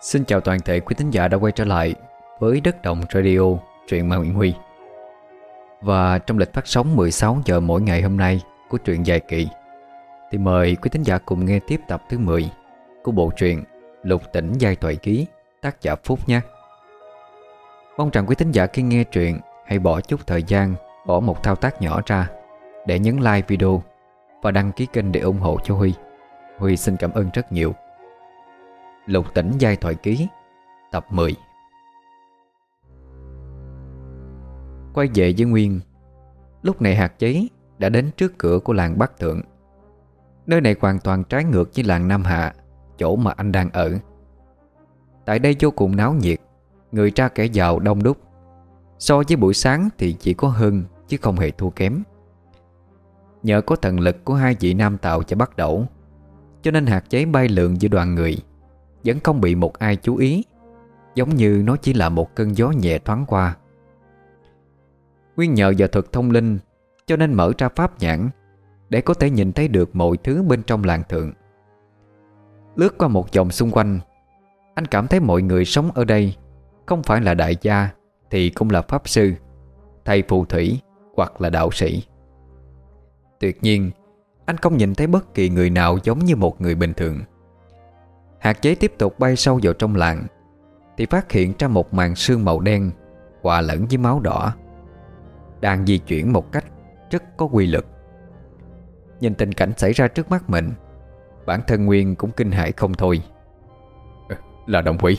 Xin chào toàn thể quý thính giả đã quay trở lại với Đất Đồng Radio, truyện Ma Nguyễn Huy. Và trong lịch phát sóng 16 giờ mỗi ngày hôm nay của truyện dài kỳ, thì mời quý thính giả cùng nghe tiếp tập thứ 10 của bộ truyện Lục Tỉnh Giai Thoại Ký, tác giả Phúc nhé. Mong rằng quý thính giả khi nghe truyện hãy bỏ chút thời gian, bỏ một thao tác nhỏ ra để nhấn like video và đăng ký kênh để ủng hộ cho Huy. Huy xin cảm ơn rất nhiều. Lục tỉnh giai thoại ký, Tập 10 Quay về với Nguyên, Lúc này hạt giấy đã đến trước cửa của làng Bắc Thượng. Nơi này hoàn toàn trái ngược với làng Nam Hạ, Chỗ mà anh đang ở. Tại đây vô cùng náo nhiệt, Người ra kẻ giàu đông đúc. So với buổi sáng thì chỉ có hơn, Chứ không hề thua kém. Nhờ có thần lực của hai vị nam tạo cho bắt đầu, Cho nên hạt giấy bay lượn giữa đoàn người vẫn không bị một ai chú ý, Giống như nó chỉ là một cơn gió nhẹ thoáng qua. Nguyên nhờ vào thuật thông linh, Cho nên mở ra pháp nhãn, Để có thể nhìn thấy được mọi thứ bên trong làng thượng. Lướt qua một vòng xung quanh, Anh cảm thấy mọi người sống ở đây Không phải là đại gia Thì cũng là pháp sư, Thầy phù thủy Hoặc là đạo sĩ. Tuyệt nhiên, Anh không nhìn thấy bất kỳ người nào giống như một người bình thường. Hạt giấy tiếp tục bay sâu vào trong làng Thì phát hiện ra một màn sương màu đen Hòa lẫn với máu đỏ Đang di chuyển một cách rất có quy lực Nhìn tình cảnh xảy ra trước mắt mình Bản thân Nguyên cũng kinh hãi không thôi. Là đồng quỷ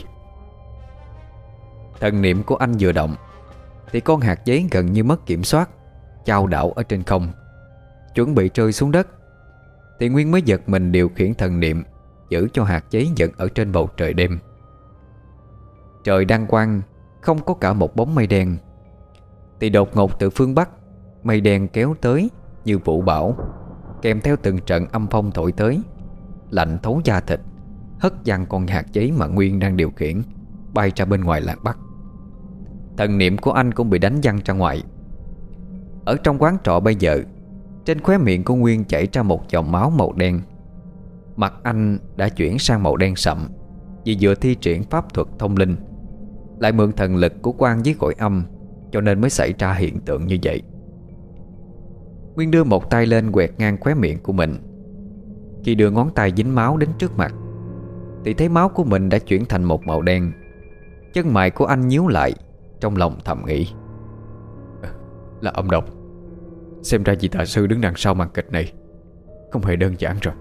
Thần niệm của anh vừa động Thì con hạt giấy gần như mất kiểm soát Chao đảo ở trên không. Chuẩn bị rơi xuống đất Thì Nguyên mới giật mình điều khiển thần niệm Giữ cho hạt giấy dựng ở trên bầu trời đêm. Trời đang quang, Không có cả một bóng mây đen. Thì đột ngột từ phương Bắc, Mây đen kéo tới như vũ bão, Kèm theo từng trận âm phong thổi tới, Lạnh thấu da thịt, Hất văng con hạt giấy mà Nguyên đang điều khiển, Bay ra bên ngoài làng Bắc. Thần niệm của anh cũng bị đánh văng ra ngoài. Ở trong quán trọ bây giờ, Trên khóe miệng của Nguyên chảy ra một dòng máu màu đen. Mặt anh đã chuyển sang màu đen sậm Vì vừa thi triển pháp thuật thông linh, Lại mượn thần lực của quan với cõi âm Cho nên mới xảy ra hiện tượng như vậy. Nguyên đưa một tay lên quẹt ngang khóe miệng của mình. Khi đưa ngón tay dính máu đến trước mặt, Thì thấy máu của mình đã chuyển thành một màu đen. Chân mày của anh nhíu lại, Trong lòng thầm nghĩ. Ờ, là âm độc. Xem ra vị tà sư đứng đằng sau màn kịch này Không hề đơn giản rồi.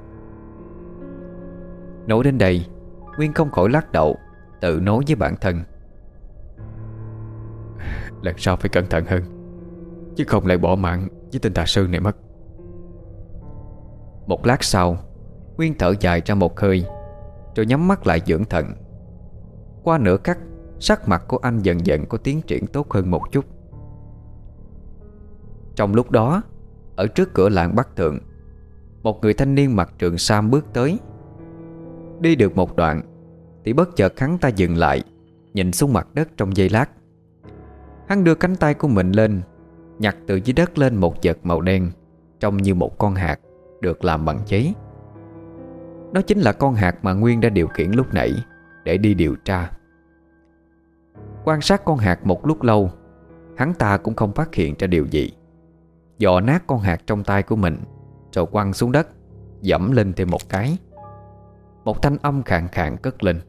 Nói đến đây Nguyên không khỏi lắc đầu Tự nói với bản thân. Lần sau phải cẩn thận hơn Chứ không lại bỏ mạng với tên tà sư này mất. Một lát sau Nguyên thở dài ra một hơi Rồi nhắm mắt lại dưỡng thận. Qua nửa khắc, Sắc mặt của anh dần dần có tiến triển tốt hơn một chút. Trong lúc đó Ở trước cửa làng Bắc Thượng Một người thanh niên mặc trường sam bước tới Đi được một đoạn. Thì bất chợt hắn ta dừng lại, Nhìn xuống mặt đất trong giây lát. Hắn đưa cánh tay của mình lên, Nhặt từ dưới đất lên một vật màu đen, Trông như một con hạt Được làm bằng giấy. Nó chính là con hạt mà Nguyên đã điều khiển lúc nãy Để đi điều tra. Quan sát con hạt một lúc lâu, Hắn ta cũng không phát hiện ra điều gì. Dọ nát con hạt trong tay của mình, Rồi quăng xuống đất, Dẫm lên thêm một cái một thanh âm khàn khàn cất lên.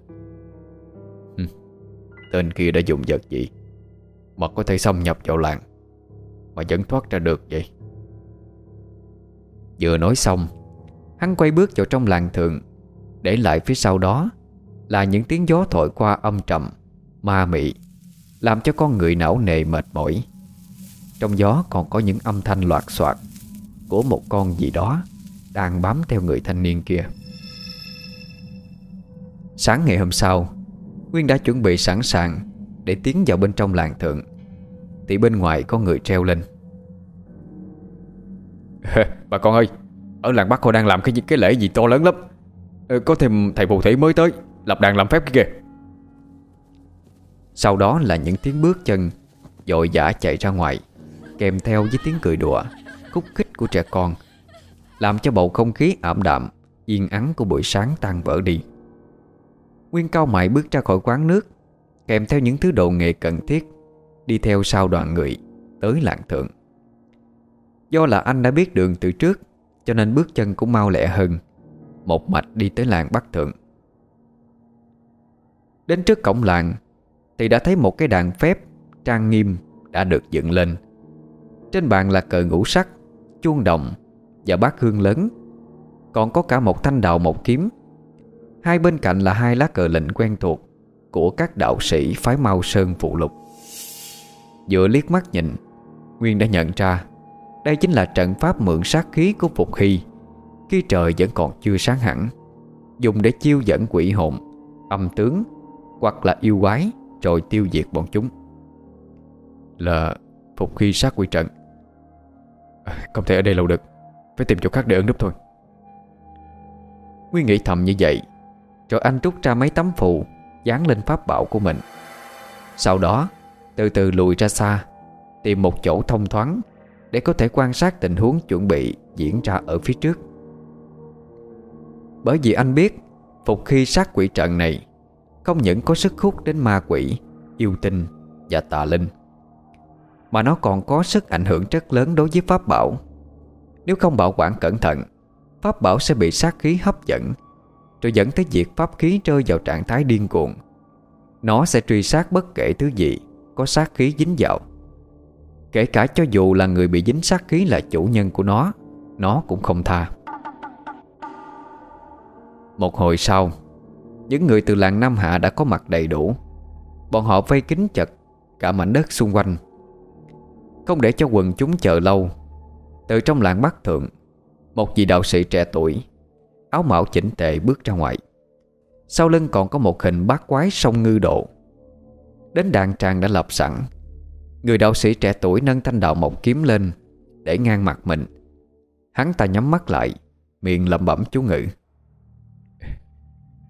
Tên kia đã dùng vật gì Mà có thể xâm nhập vào làng Mà vẫn thoát ra được vậy? Vừa nói xong, Hắn quay bước vào trong làng thượng, Để lại phía sau đó Là những tiếng gió thổi qua âm trầm, Ma mị, Làm cho con người não nề mệt mỏi. Trong gió còn có những âm thanh loạt soạt Của một con gì đó Đang bám theo người thanh niên kia. Sáng ngày hôm sau Nguyên đã chuẩn bị sẵn sàng Để tiến vào bên trong làng thượng. Thì bên ngoài có người treo lên. Bà con ơi Ở làng Bắc họ đang làm cái cái lễ gì to lớn lắm. Ờ, Có thêm thầy phù thủy mới tới Lập đàn làm phép kìa. Sau đó là những tiếng bước chân Dội dã chạy ra ngoài Kèm theo với tiếng cười đùa Khúc khích của trẻ con Làm cho bầu không khí ảm đạm Yên ắng của buổi sáng tan vỡ đi Nguyên cao mại bước ra khỏi quán nước, Kèm theo những thứ đồ nghề cần thiết, Đi theo sau đoàn người Tới làng thượng. Do là anh đã biết đường từ trước, Cho nên bước chân cũng mau lẹ hơn, Một mạch đi tới làng Bắc Thượng. Đến trước cổng làng, Thì đã thấy một cái đàn phép Trang nghiêm đã được dựng lên. Trên bàn là cờ ngũ sắc, Chuông đồng Và bát hương lớn, Còn có cả một thanh đạo một kiếm. Hai bên cạnh là hai lá cờ lệnh quen thuộc Của các đạo sĩ phái mau sơn phụ lục. Giữa liếc mắt nhìn, Nguyên đã nhận ra Đây chính là trận pháp mượn sát khí của Phục Hy, Khi trời vẫn còn chưa sáng hẳn, Dùng để chiêu dẫn quỷ hồn, Âm tướng Hoặc là yêu quái Rồi tiêu diệt bọn chúng. Là Phục Hy sát quỷ trận. Không thể ở đây lâu được, Phải tìm chỗ khác để ẩn núp thôi. Nguyên nghĩ thầm như vậy rồi anh rút ra mấy tấm phù, Dán lên pháp bảo của mình. Sau đó, từ từ lùi ra xa, Tìm một chỗ thông thoáng Để có thể quan sát tình huống chuẩn bị Diễn ra ở phía trước. Bởi vì anh biết, Phục khi sát quỷ trận này, Không những có sức hút đến ma quỷ, Yêu tinh và tà linh, Mà nó còn có sức ảnh hưởng rất lớn đối với pháp bảo. Nếu không bảo quản cẩn thận, Pháp bảo sẽ bị sát khí hấp dẫn rồi dẫn tới việc pháp khí rơi vào trạng thái điên cuồng. Nó sẽ truy sát bất kể thứ gì có sát khí dính vào. Kể cả cho dù là người bị dính sát khí là chủ nhân của nó Nó cũng không tha. Một hồi sau, Những người từ làng Nam Hạ đã có mặt đầy đủ. Bọn họ vây kính chật Cả mảnh đất xung quanh. Không để cho quần chúng chờ lâu, Từ trong làng Bắc Thượng, Một vị đạo sĩ trẻ tuổi Áo mạo chỉnh tề bước ra ngoài. Sau lưng còn có một hình bát quái sông ngư độ. Đến đàn tràng đã lập sẵn. Người đạo sĩ trẻ tuổi nâng thanh đạo một kiếm lên Để ngang mặt mình. Hắn ta nhắm mắt lại Miệng lẩm bẩm chú ngữ.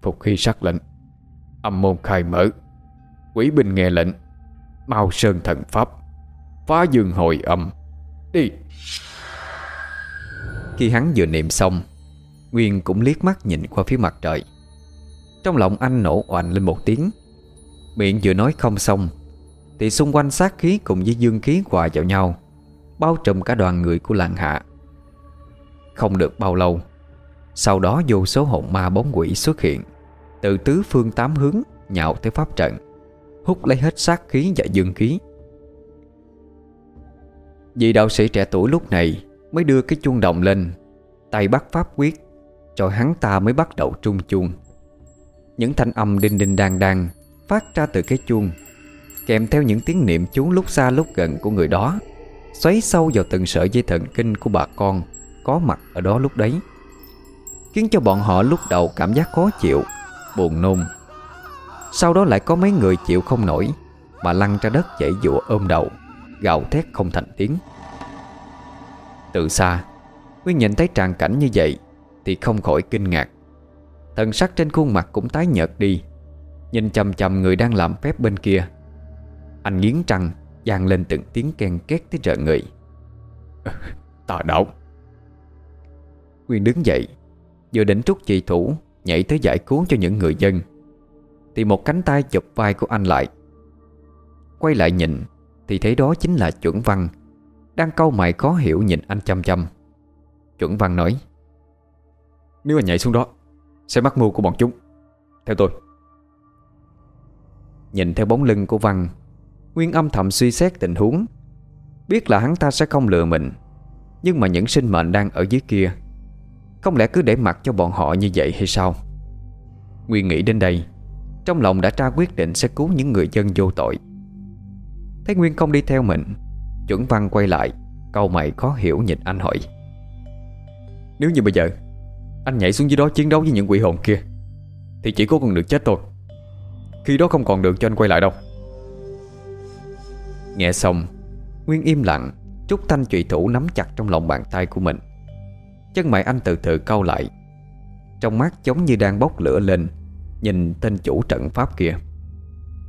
Phục khi sắc lệnh Âm môn khai mở. Quỷ binh nghe lệnh Mau sơn thần pháp Phá dương hồi âm Đi. Khi hắn vừa niệm xong Nguyên cũng liếc mắt nhìn qua phía mặt trời. Trong lòng anh nổ oành lên một tiếng. Miệng vừa nói không xong, Thì xung quanh sát khí cùng với dương khí hòa vào nhau, Bao trùm cả đoàn người của làng hạ. Không được bao lâu, Sau đó vô số hồn ma bóng quỷ xuất hiện, Từ tứ phương tám hướng Nhạo tới pháp trận, Hút lấy hết sát khí và dương khí. Vị đạo sĩ trẻ tuổi lúc này Mới đưa cái chuông đồng lên, Tay bắt pháp quyết rồi hắn ta mới bắt đầu trung chuông. Những thanh âm đinh đinh đang đang phát ra từ cái chuông, Kèm theo những tiếng niệm chú lúc xa lúc gần của người đó, Xoáy sâu vào từng sợi dây thần kinh của bà con Có mặt ở đó lúc đấy, Khiến cho bọn họ lúc đầu cảm giác khó chịu, Buồn nôn. Sau đó lại có mấy người chịu không nổi Mà lăn ra đất dãy dụa ôm đầu, Gào thét không thành tiếng. Từ xa Nguyên nhìn thấy tràn cảnh như vậy thì không khỏi kinh ngạc. Thần sắc trên khuôn mặt cũng tái nhợt đi Nhìn chầm chầm người đang làm phép bên kia. Anh nghiến răng Giang lên từng tiếng ken két tới trợ người. Tà đạo Nguyên đứng dậy Vừa định trúc trì thủ Nhảy tới giải cứu cho những người dân Thì một cánh tay chụp vai của anh lại. Quay lại nhìn Thì thấy đó chính là chuẩn văn Đang câu mày khó hiểu nhìn anh chăm chăm. Chuẩn văn nói nếu anh nhảy xuống đó, Sẽ mắc mưu của bọn chúng. Theo tôi. Nhìn theo bóng lưng của Văn, Nguyên âm thầm suy xét tình huống. Biết là hắn ta sẽ không lừa mình, Nhưng mà những sinh mệnh đang ở dưới kia, Không lẽ cứ để mặc cho bọn họ như vậy hay sao? Nguyên nghĩ đến đây, Trong lòng đã tra quyết định sẽ cứu những người dân vô tội. Thấy Nguyên không đi theo mình, Chuẩn văn quay lại, Câu mày khó hiểu nhìn anh hỏi. Nếu như bây giờ anh nhảy xuống dưới đó chiến đấu với những quỷ hồn kia. Thì chỉ có con được chết thôi. Khi đó không còn được cho anh quay lại đâu. Nghe xong, Nguyên im lặng Trúc thanh trụy thủ nắm chặt trong lòng bàn tay của mình. Chân mày anh từ từ cau lại. Trong mắt giống như đang bốc lửa lên, Nhìn tên chủ trận pháp kia.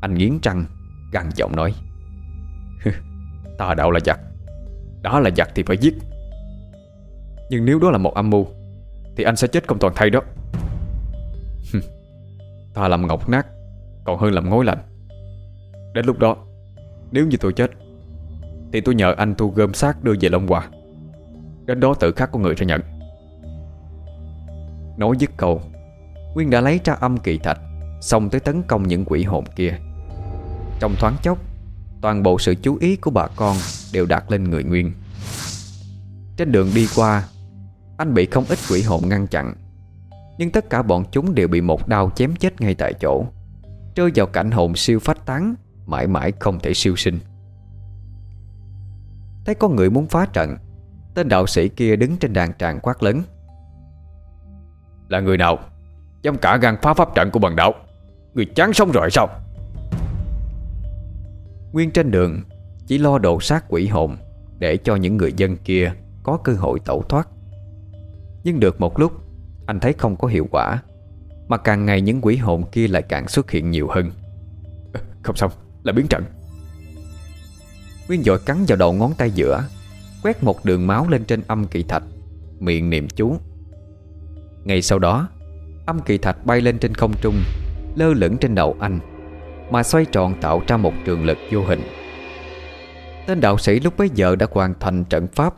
Anh nghiến răng, Gằn giọng nói Ta đạo là giặc. Đó là giặc thì phải giết. Nhưng nếu đó là một âm mưu thì anh sẽ chết không toàn thay đó. Thà làm ngọc nát, Còn hơn làm ngói lạnh. Đến lúc đó, Nếu như tôi chết, Thì tôi nhờ anh thu gom xác đưa về Long Hòa. Đến đó tự khắc có người ra nhận. Nói dứt câu Nguyên đã lấy ra âm kỳ thạch Xong tới tấn công những quỷ hồn kia. Trong thoáng chốc, Toàn bộ sự chú ý của bà con Đều đặt lên người Nguyên. Trên đường đi qua anh bị không ít quỷ hồn ngăn chặn. Nhưng tất cả bọn chúng đều bị một đao chém chết ngay tại chỗ Rơi vào cảnh hồn siêu phách tán Mãi mãi không thể siêu sinh. Thấy có người muốn phá trận Tên đạo sĩ kia đứng trên đàn tràng quát lớn. Là người nào? Dám cả gan phá pháp trận của bần đạo? Người chán sống rồi sao? Nguyên trên đường Chỉ lo độ sát quỷ hồn Để cho những người dân kia Có cơ hội tẩu thoát nhưng được một lúc, Anh thấy không có hiệu quả, Mà càng ngày những quỷ hồn kia lại càng xuất hiện nhiều hơn. Không xong, là biến trận. Nguyên dội cắn vào đầu ngón tay giữa, Quét một đường máu lên trên âm kỳ thạch, Miệng niệm chú. Ngay sau đó, Âm kỳ thạch bay lên trên không trung, Lơ lửng trên đầu anh, Mà xoay tròn tạo ra một trường lực vô hình. Tên đạo sĩ lúc bấy giờ đã hoàn thành trận pháp.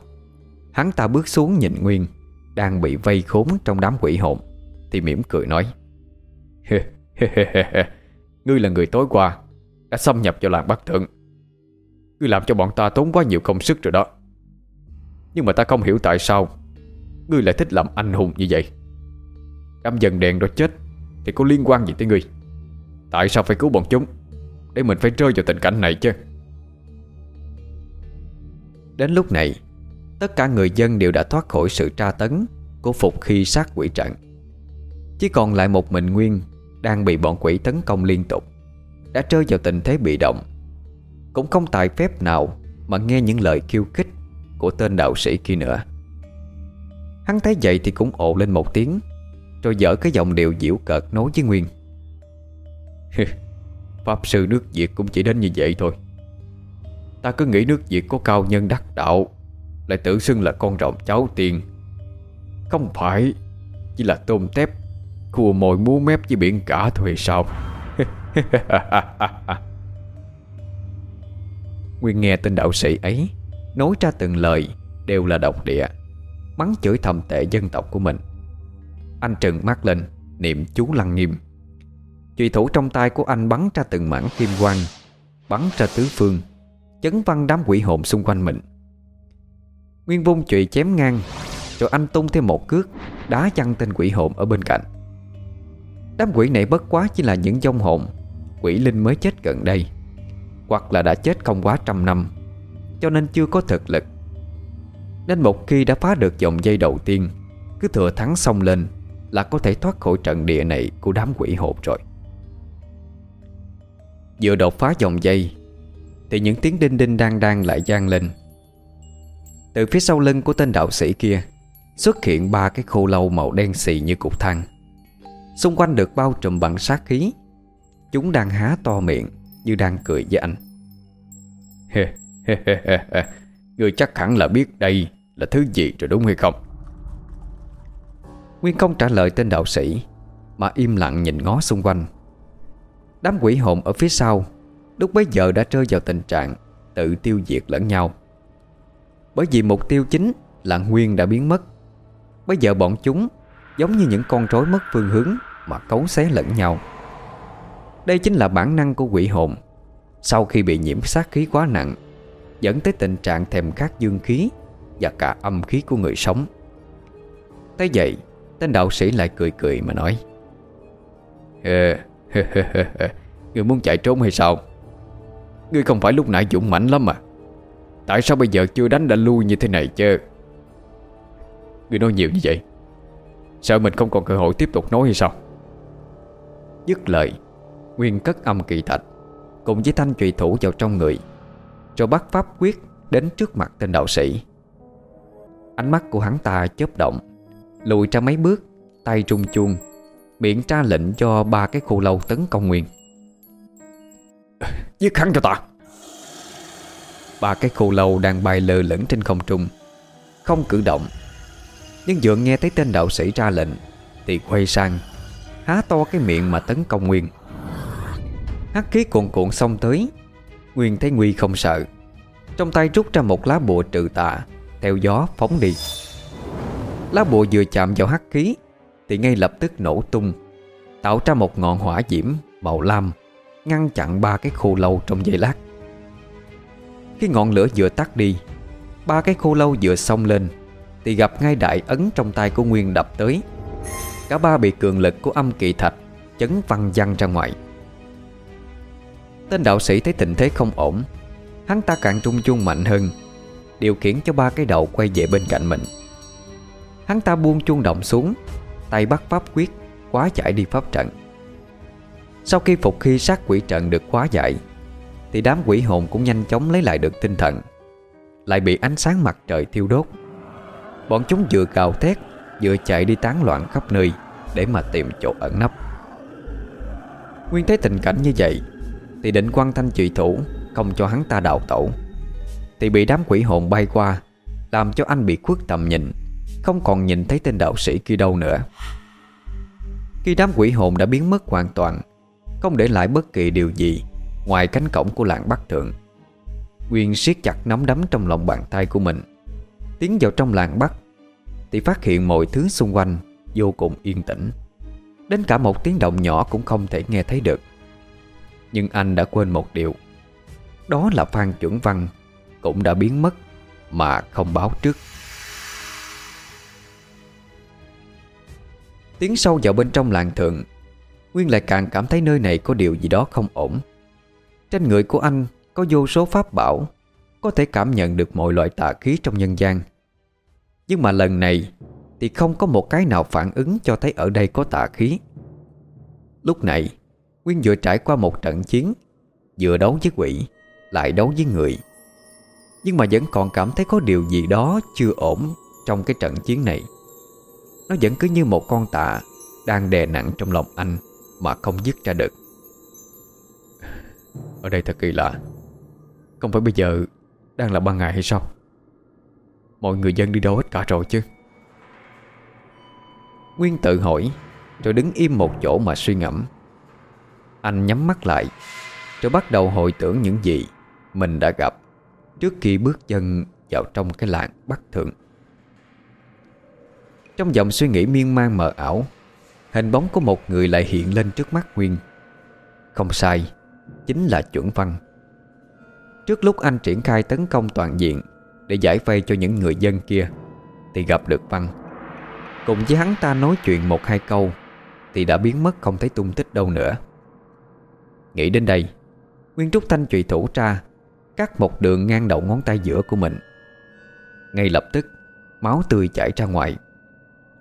Hắn ta bước xuống nhìn Nguyên. Đang bị vây khốn trong đám quỷ hồn. Thì mỉm cười nói Ngươi là người tối qua Đã xâm nhập vào làng Bắc Thượng. Ngươi làm cho bọn ta tốn quá nhiều công sức rồi đó. Nhưng mà ta không hiểu tại sao Ngươi lại thích làm anh hùng như vậy. Đám dần đèn đó chết Thì có liên quan gì tới ngươi? Tại sao phải cứu bọn chúng Để mình phải rơi vào tình cảnh này chứ? Đến lúc này Tất cả người dân đều đã thoát khỏi sự tra tấn Của phục khi sát quỷ trận. Chỉ còn lại một mình Nguyên Đang bị bọn quỷ tấn công liên tục, Đã rơi vào tình thế bị động. Cũng không tài phép nào Mà nghe những lời khiêu khích Của tên đạo sĩ kia nữa. Hắn thấy vậy thì cũng ồ lên một tiếng, Rồi dở cái giọng điệu diễu cợt nói với Nguyên. Pháp sư nước Việt cũng chỉ đến như vậy thôi. Ta cứ nghĩ nước Việt có cao nhân đắc đạo lại tự xưng là con rồng cháu tiên. Không phải, Chỉ là tôm tép, Khua mồi múa mép với biển cả thôi sao? Nguyên nghe tên đạo sĩ ấy, Nói ra từng lời Đều là độc địa, Mắng chửi thầm tệ dân tộc của mình. Anh trừng mắt lên, Niệm chú lăng nghiêm. Chùy thủ trong tay của anh bắn ra từng mảng kim quang, Bắn ra tứ phương, Chấn văng đám quỷ hồn xung quanh mình. Nguyên vung chùy chém ngang, Rồi anh tung thêm một cước, Đá chăn tên quỷ hồn ở bên cạnh. Đám quỷ này bất quá chỉ là những dông hồn, Quỷ linh mới chết gần đây, Hoặc là đã chết không quá trăm năm, Cho nên chưa có thực lực. Nên một khi đã phá được dòng dây đầu tiên, Cứ thừa thắng xong lên Là có thể thoát khỏi trận địa này Của đám quỷ hồn rồi. Vừa đột phá dòng dây, Thì những tiếng đinh đinh đang đang lại gian lên từ phía sau lưng của tên đạo sĩ kia, Xuất hiện ba cái khô lâu màu đen xì như cục than. Xung quanh được bao trùm bằng sát khí. Chúng đang há to miệng Như đang cười với anh. Người chắc hẳn là biết đây Là thứ gì rồi đúng hay không? Nguyên không trả lời tên đạo sĩ, Mà im lặng nhìn ngó xung quanh. Đám quỷ hồn ở phía sau Lúc bấy giờ đã rơi vào tình trạng Tự tiêu diệt lẫn nhau. Bởi vì mục tiêu chính là Nguyên đã biến mất. Bây giờ bọn chúng Giống như những con rối mất phương hướng Mà cấu xé lẫn nhau. Đây chính là bản năng của quỷ hồn. Sau khi bị nhiễm sát khí quá nặng, Dẫn tới tình trạng thèm khát dương khí Và cả âm khí của người sống. Thế vậy, Tên đạo sĩ lại cười cười mà nói Người muốn chạy trốn hay sao? Ngươi không phải lúc nãy dũng mãnh lắm mà Tại sao bây giờ chưa đánh đã lui như thế này chứ? Người nói nhiều như vậy Sợ mình không còn cơ hội tiếp tục nói hay sao? Dứt lời, Nguyên cất âm kỳ thạch Cùng với thanh trùy thủ vào trong người Rồi bắt pháp quyết Đến trước mặt tên đạo sĩ. Ánh mắt của hắn ta chớp động, Lùi ra mấy bước, Tay trung chuông, Miệng tra lệnh cho ba cái khô lâu tấn công Nguyên. Giết hắn cho ta! Ba cái khô lâu đang bay lơ lửng trên không trung. Không cử động. Nhưng vừa nghe thấy tên đạo sĩ ra lệnh, Thì quay sang, Há to cái miệng mà tấn công Nguyên. Hắc khí cuộn cuộn xông tới. Nguyên thấy Nguy không sợ. Trong tay rút ra một lá bùa trừ tà, Theo gió phóng đi. Lá bùa vừa chạm vào hắc khí, Thì ngay lập tức nổ tung, Tạo ra một ngọn hỏa diễm màu lam, Ngăn chặn ba cái khô lâu trong giây lát. Khi ngọn lửa vừa tắt đi, Ba cái khô lâu vừa xông lên, Thì gặp ngay đại ấn trong tay của Nguyên đập tới. Cả ba bị cường lực của âm kỵ thạch Chấn văng văng ra ngoài. Tên đạo sĩ thấy tình thế không ổn, Hắn ta càng trung chung mạnh hơn, Điều khiển cho ba cái đầu quay về bên cạnh mình. Hắn ta buông chuông động xuống, Tay bắt pháp quyết quá giải đi pháp trận. Sau khi phục khi sát quỷ trận được quá giải thì đám quỷ hồn cũng nhanh chóng lấy lại được tinh thần. Lại bị ánh sáng mặt trời thiêu đốt. Bọn chúng vừa cào thét, Vừa chạy đi tán loạn khắp nơi Để mà tìm chỗ ẩn nấp. Nguyên thấy tình cảnh như vậy, Thì định quan thanh trụy thủ Không cho hắn ta đào tẩu. Thì bị đám quỷ hồn bay qua, Làm cho anh bị khuất tầm nhìn, Không còn nhìn thấy tên đạo sĩ kia đâu nữa. Khi đám quỷ hồn đã biến mất hoàn toàn, Không để lại bất kỳ điều gì. Ngoài cánh cổng của làng Bắc Thượng. Nguyên siết chặt nắm đấm trong lòng bàn tay của mình. Tiến vào trong làng Bắc, Thì phát hiện mọi thứ xung quanh Vô cùng yên tĩnh. Đến cả một tiếng động nhỏ cũng không thể nghe thấy được. Nhưng anh đã quên một điều. Đó là Phan Chuẩn Văn Cũng đã biến mất Mà không báo trước. Tiến sâu vào bên trong làng thượng, Nguyên lại càng cảm thấy nơi này có điều gì đó không ổn. Trên người của anh có vô số pháp bảo, Có thể cảm nhận được mọi loại tà khí trong nhân gian. Nhưng mà lần này Thì không có một cái nào phản ứng cho thấy ở đây có tà khí. Lúc này Nguyên vừa trải qua một trận chiến, Vừa đấu với quỷ, Lại đấu với người. Nhưng mà vẫn còn cảm thấy có điều gì đó chưa ổn Trong cái trận chiến này. Nó vẫn cứ như một con tạ Đang đè nặng trong lòng anh Mà không dứt ra được. Ở đây thật kỳ lạ. Không phải bây giờ Đang là ban ngày hay sao? Mọi người dân đi đâu hết cả rồi chứ? Nguyên tự hỏi, Rồi đứng im một chỗ mà suy ngẫm. Anh nhắm mắt lại, Rồi bắt đầu hồi tưởng những gì Mình đã gặp Trước khi bước chân vào trong cái làng Bắc Thượng. Trong dòng suy nghĩ miên man mờ ảo, Hình bóng của một người lại hiện lên trước mắt Nguyên. Không sai Chính là chuẩn văn. Trước lúc anh triển khai tấn công toàn diện Để giải vây cho những người dân kia, Thì gặp được Văn. Cùng với hắn ta nói chuyện một hai câu, Thì đã biến mất không thấy tung tích đâu nữa. Nghĩ đến đây, Nguyên trúc thanh trụy thủ ra, Cắt một đường ngang đầu ngón tay giữa của mình. Ngay lập tức, Máu tươi chảy ra ngoài.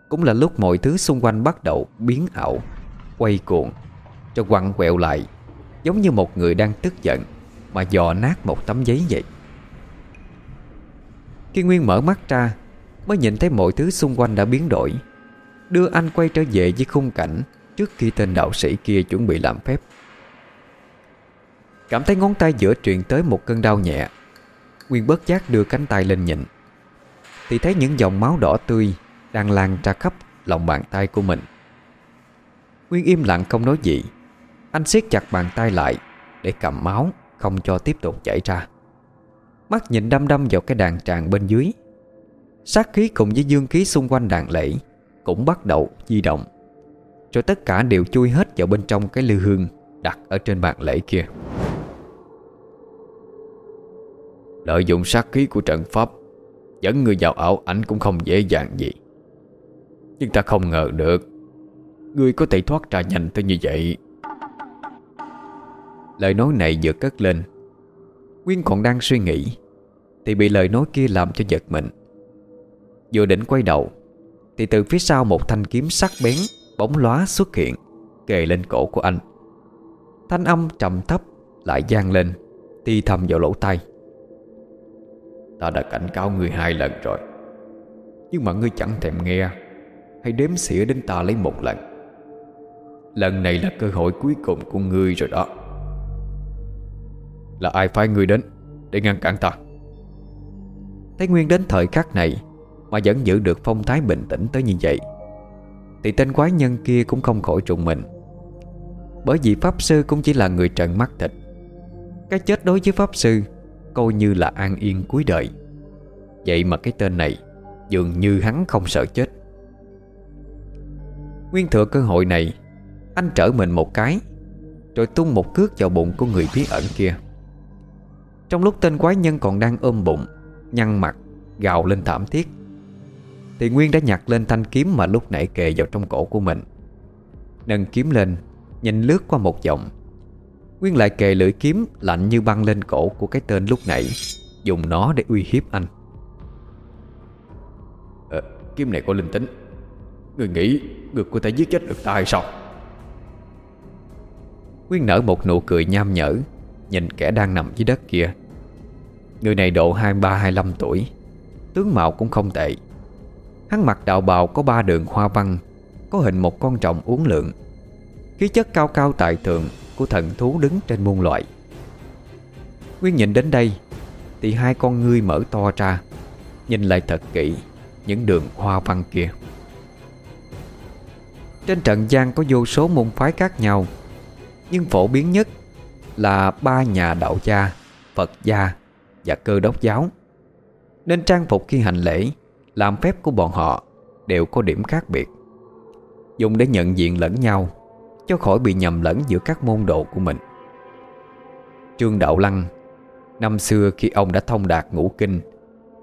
Cũng là lúc mọi thứ xung quanh bắt đầu biến ảo, Quay cuộn Cho quặn quẹo lại. Giống như một người đang tức giận Mà dò nát một tấm giấy vậy. Khi Nguyên mở mắt ra, Mới nhìn thấy mọi thứ xung quanh đã biến đổi. Đưa anh quay trở về với khung cảnh Trước khi tên đạo sĩ kia chuẩn bị làm phép. Cảm thấy ngón tay giữa truyền tới một cơn đau nhẹ. Nguyên bớt giác đưa cánh tay lên nhìn. Thì thấy những dòng máu đỏ tươi Đang lan ra khắp lòng bàn tay của mình. Nguyên im lặng không nói gì. Anh siết chặt bàn tay lại Để cầm máu, Không cho tiếp tục chảy ra. Mắt nhìn đăm đăm vào cái đàn tràng bên dưới. Sát khí cùng với dương khí xung quanh đàn lễ Cũng bắt đầu di động. Rồi tất cả đều chui hết vào bên trong cái lư hương Đặt ở trên bàn lễ kia. Lợi dụng sát khí của trận pháp, Dẫn người vào ảo ảnh cũng không dễ dàng gì. Nhưng ta không ngờ được Ngươi có thể thoát ra nhanh tới như vậy. Lời nói này vừa cất lên. Quyên còn đang suy nghĩ, Thì bị lời nói kia làm cho giật mình. Vừa định quay đầu, Thì từ phía sau một thanh kiếm sắc bén Bóng lóa xuất hiện, Kề lên cổ của anh. Thanh âm trầm thấp lại gian lên Ti thầm vào lỗ tai. Ta đã cảnh cáo ngươi hai lần rồi, Nhưng mà ngươi chẳng thèm nghe Hay đếm xỉa đến ta lấy một lần. Lần này là cơ hội cuối cùng của ngươi rồi đó. Là ai phái ngươi đến Để ngăn cản ta? Thấy Nguyên đến thời khắc này Mà vẫn giữ được phong thái bình tĩnh tới như vậy. Thì tên quái nhân kia cũng không khỏi trùng mình. Bởi vì Pháp Sư cũng chỉ là người trần mắt thịt. Cái chết đối với Pháp Sư Coi như là an yên cuối đời. Vậy mà cái tên này Dường như hắn không sợ chết. Nguyên thừa cơ hội này, Anh trở mình một cái, Rồi tung một cước vào bụng của người bí ẩn kia. Trong lúc tên quái nhân còn đang ôm bụng Nhăn mặt Gào lên thảm thiết. Thì Nguyên đã nhặt lên thanh kiếm mà lúc nãy kề vào trong cổ của mình. Nâng kiếm lên Nhìn lướt qua một vòng. Nguyên lại kề lưỡi kiếm lạnh như băng lên cổ của cái tên lúc nãy Dùng nó để uy hiếp anh. Ờ, Kiếm này có linh tính. Người nghĩ Người có thể giết chết được ta hay sao? Nguyên nở một nụ cười nham nhở Nhìn kẻ đang nằm dưới đất kia. Người này độ 23-25 tuổi, Tướng mạo cũng không tệ. Hắn mặc đạo bào có ba đường hoa văn, Có hình một con trọng uốn lượn. Khí chất cao cao tại thượng Của thần thú đứng trên muôn loại. Nguyên nhìn đến đây, Thì hai con ngươi mở to ra, Nhìn lại thật kỹ Những đường hoa văn kia. Trên trận gian có vô số môn phái khác nhau, Nhưng phổ biến nhất là ba nhà đạo gia, Phật gia và cơ đốc giáo. Nên trang phục khi hành lễ, Làm phép của bọn họ Đều có điểm khác biệt. Dùng để nhận diện lẫn nhau, Cho khỏi bị nhầm lẫn giữa các môn đồ của mình. Trương Đạo Lăng, Năm xưa khi ông đã thông đạt ngũ kinh,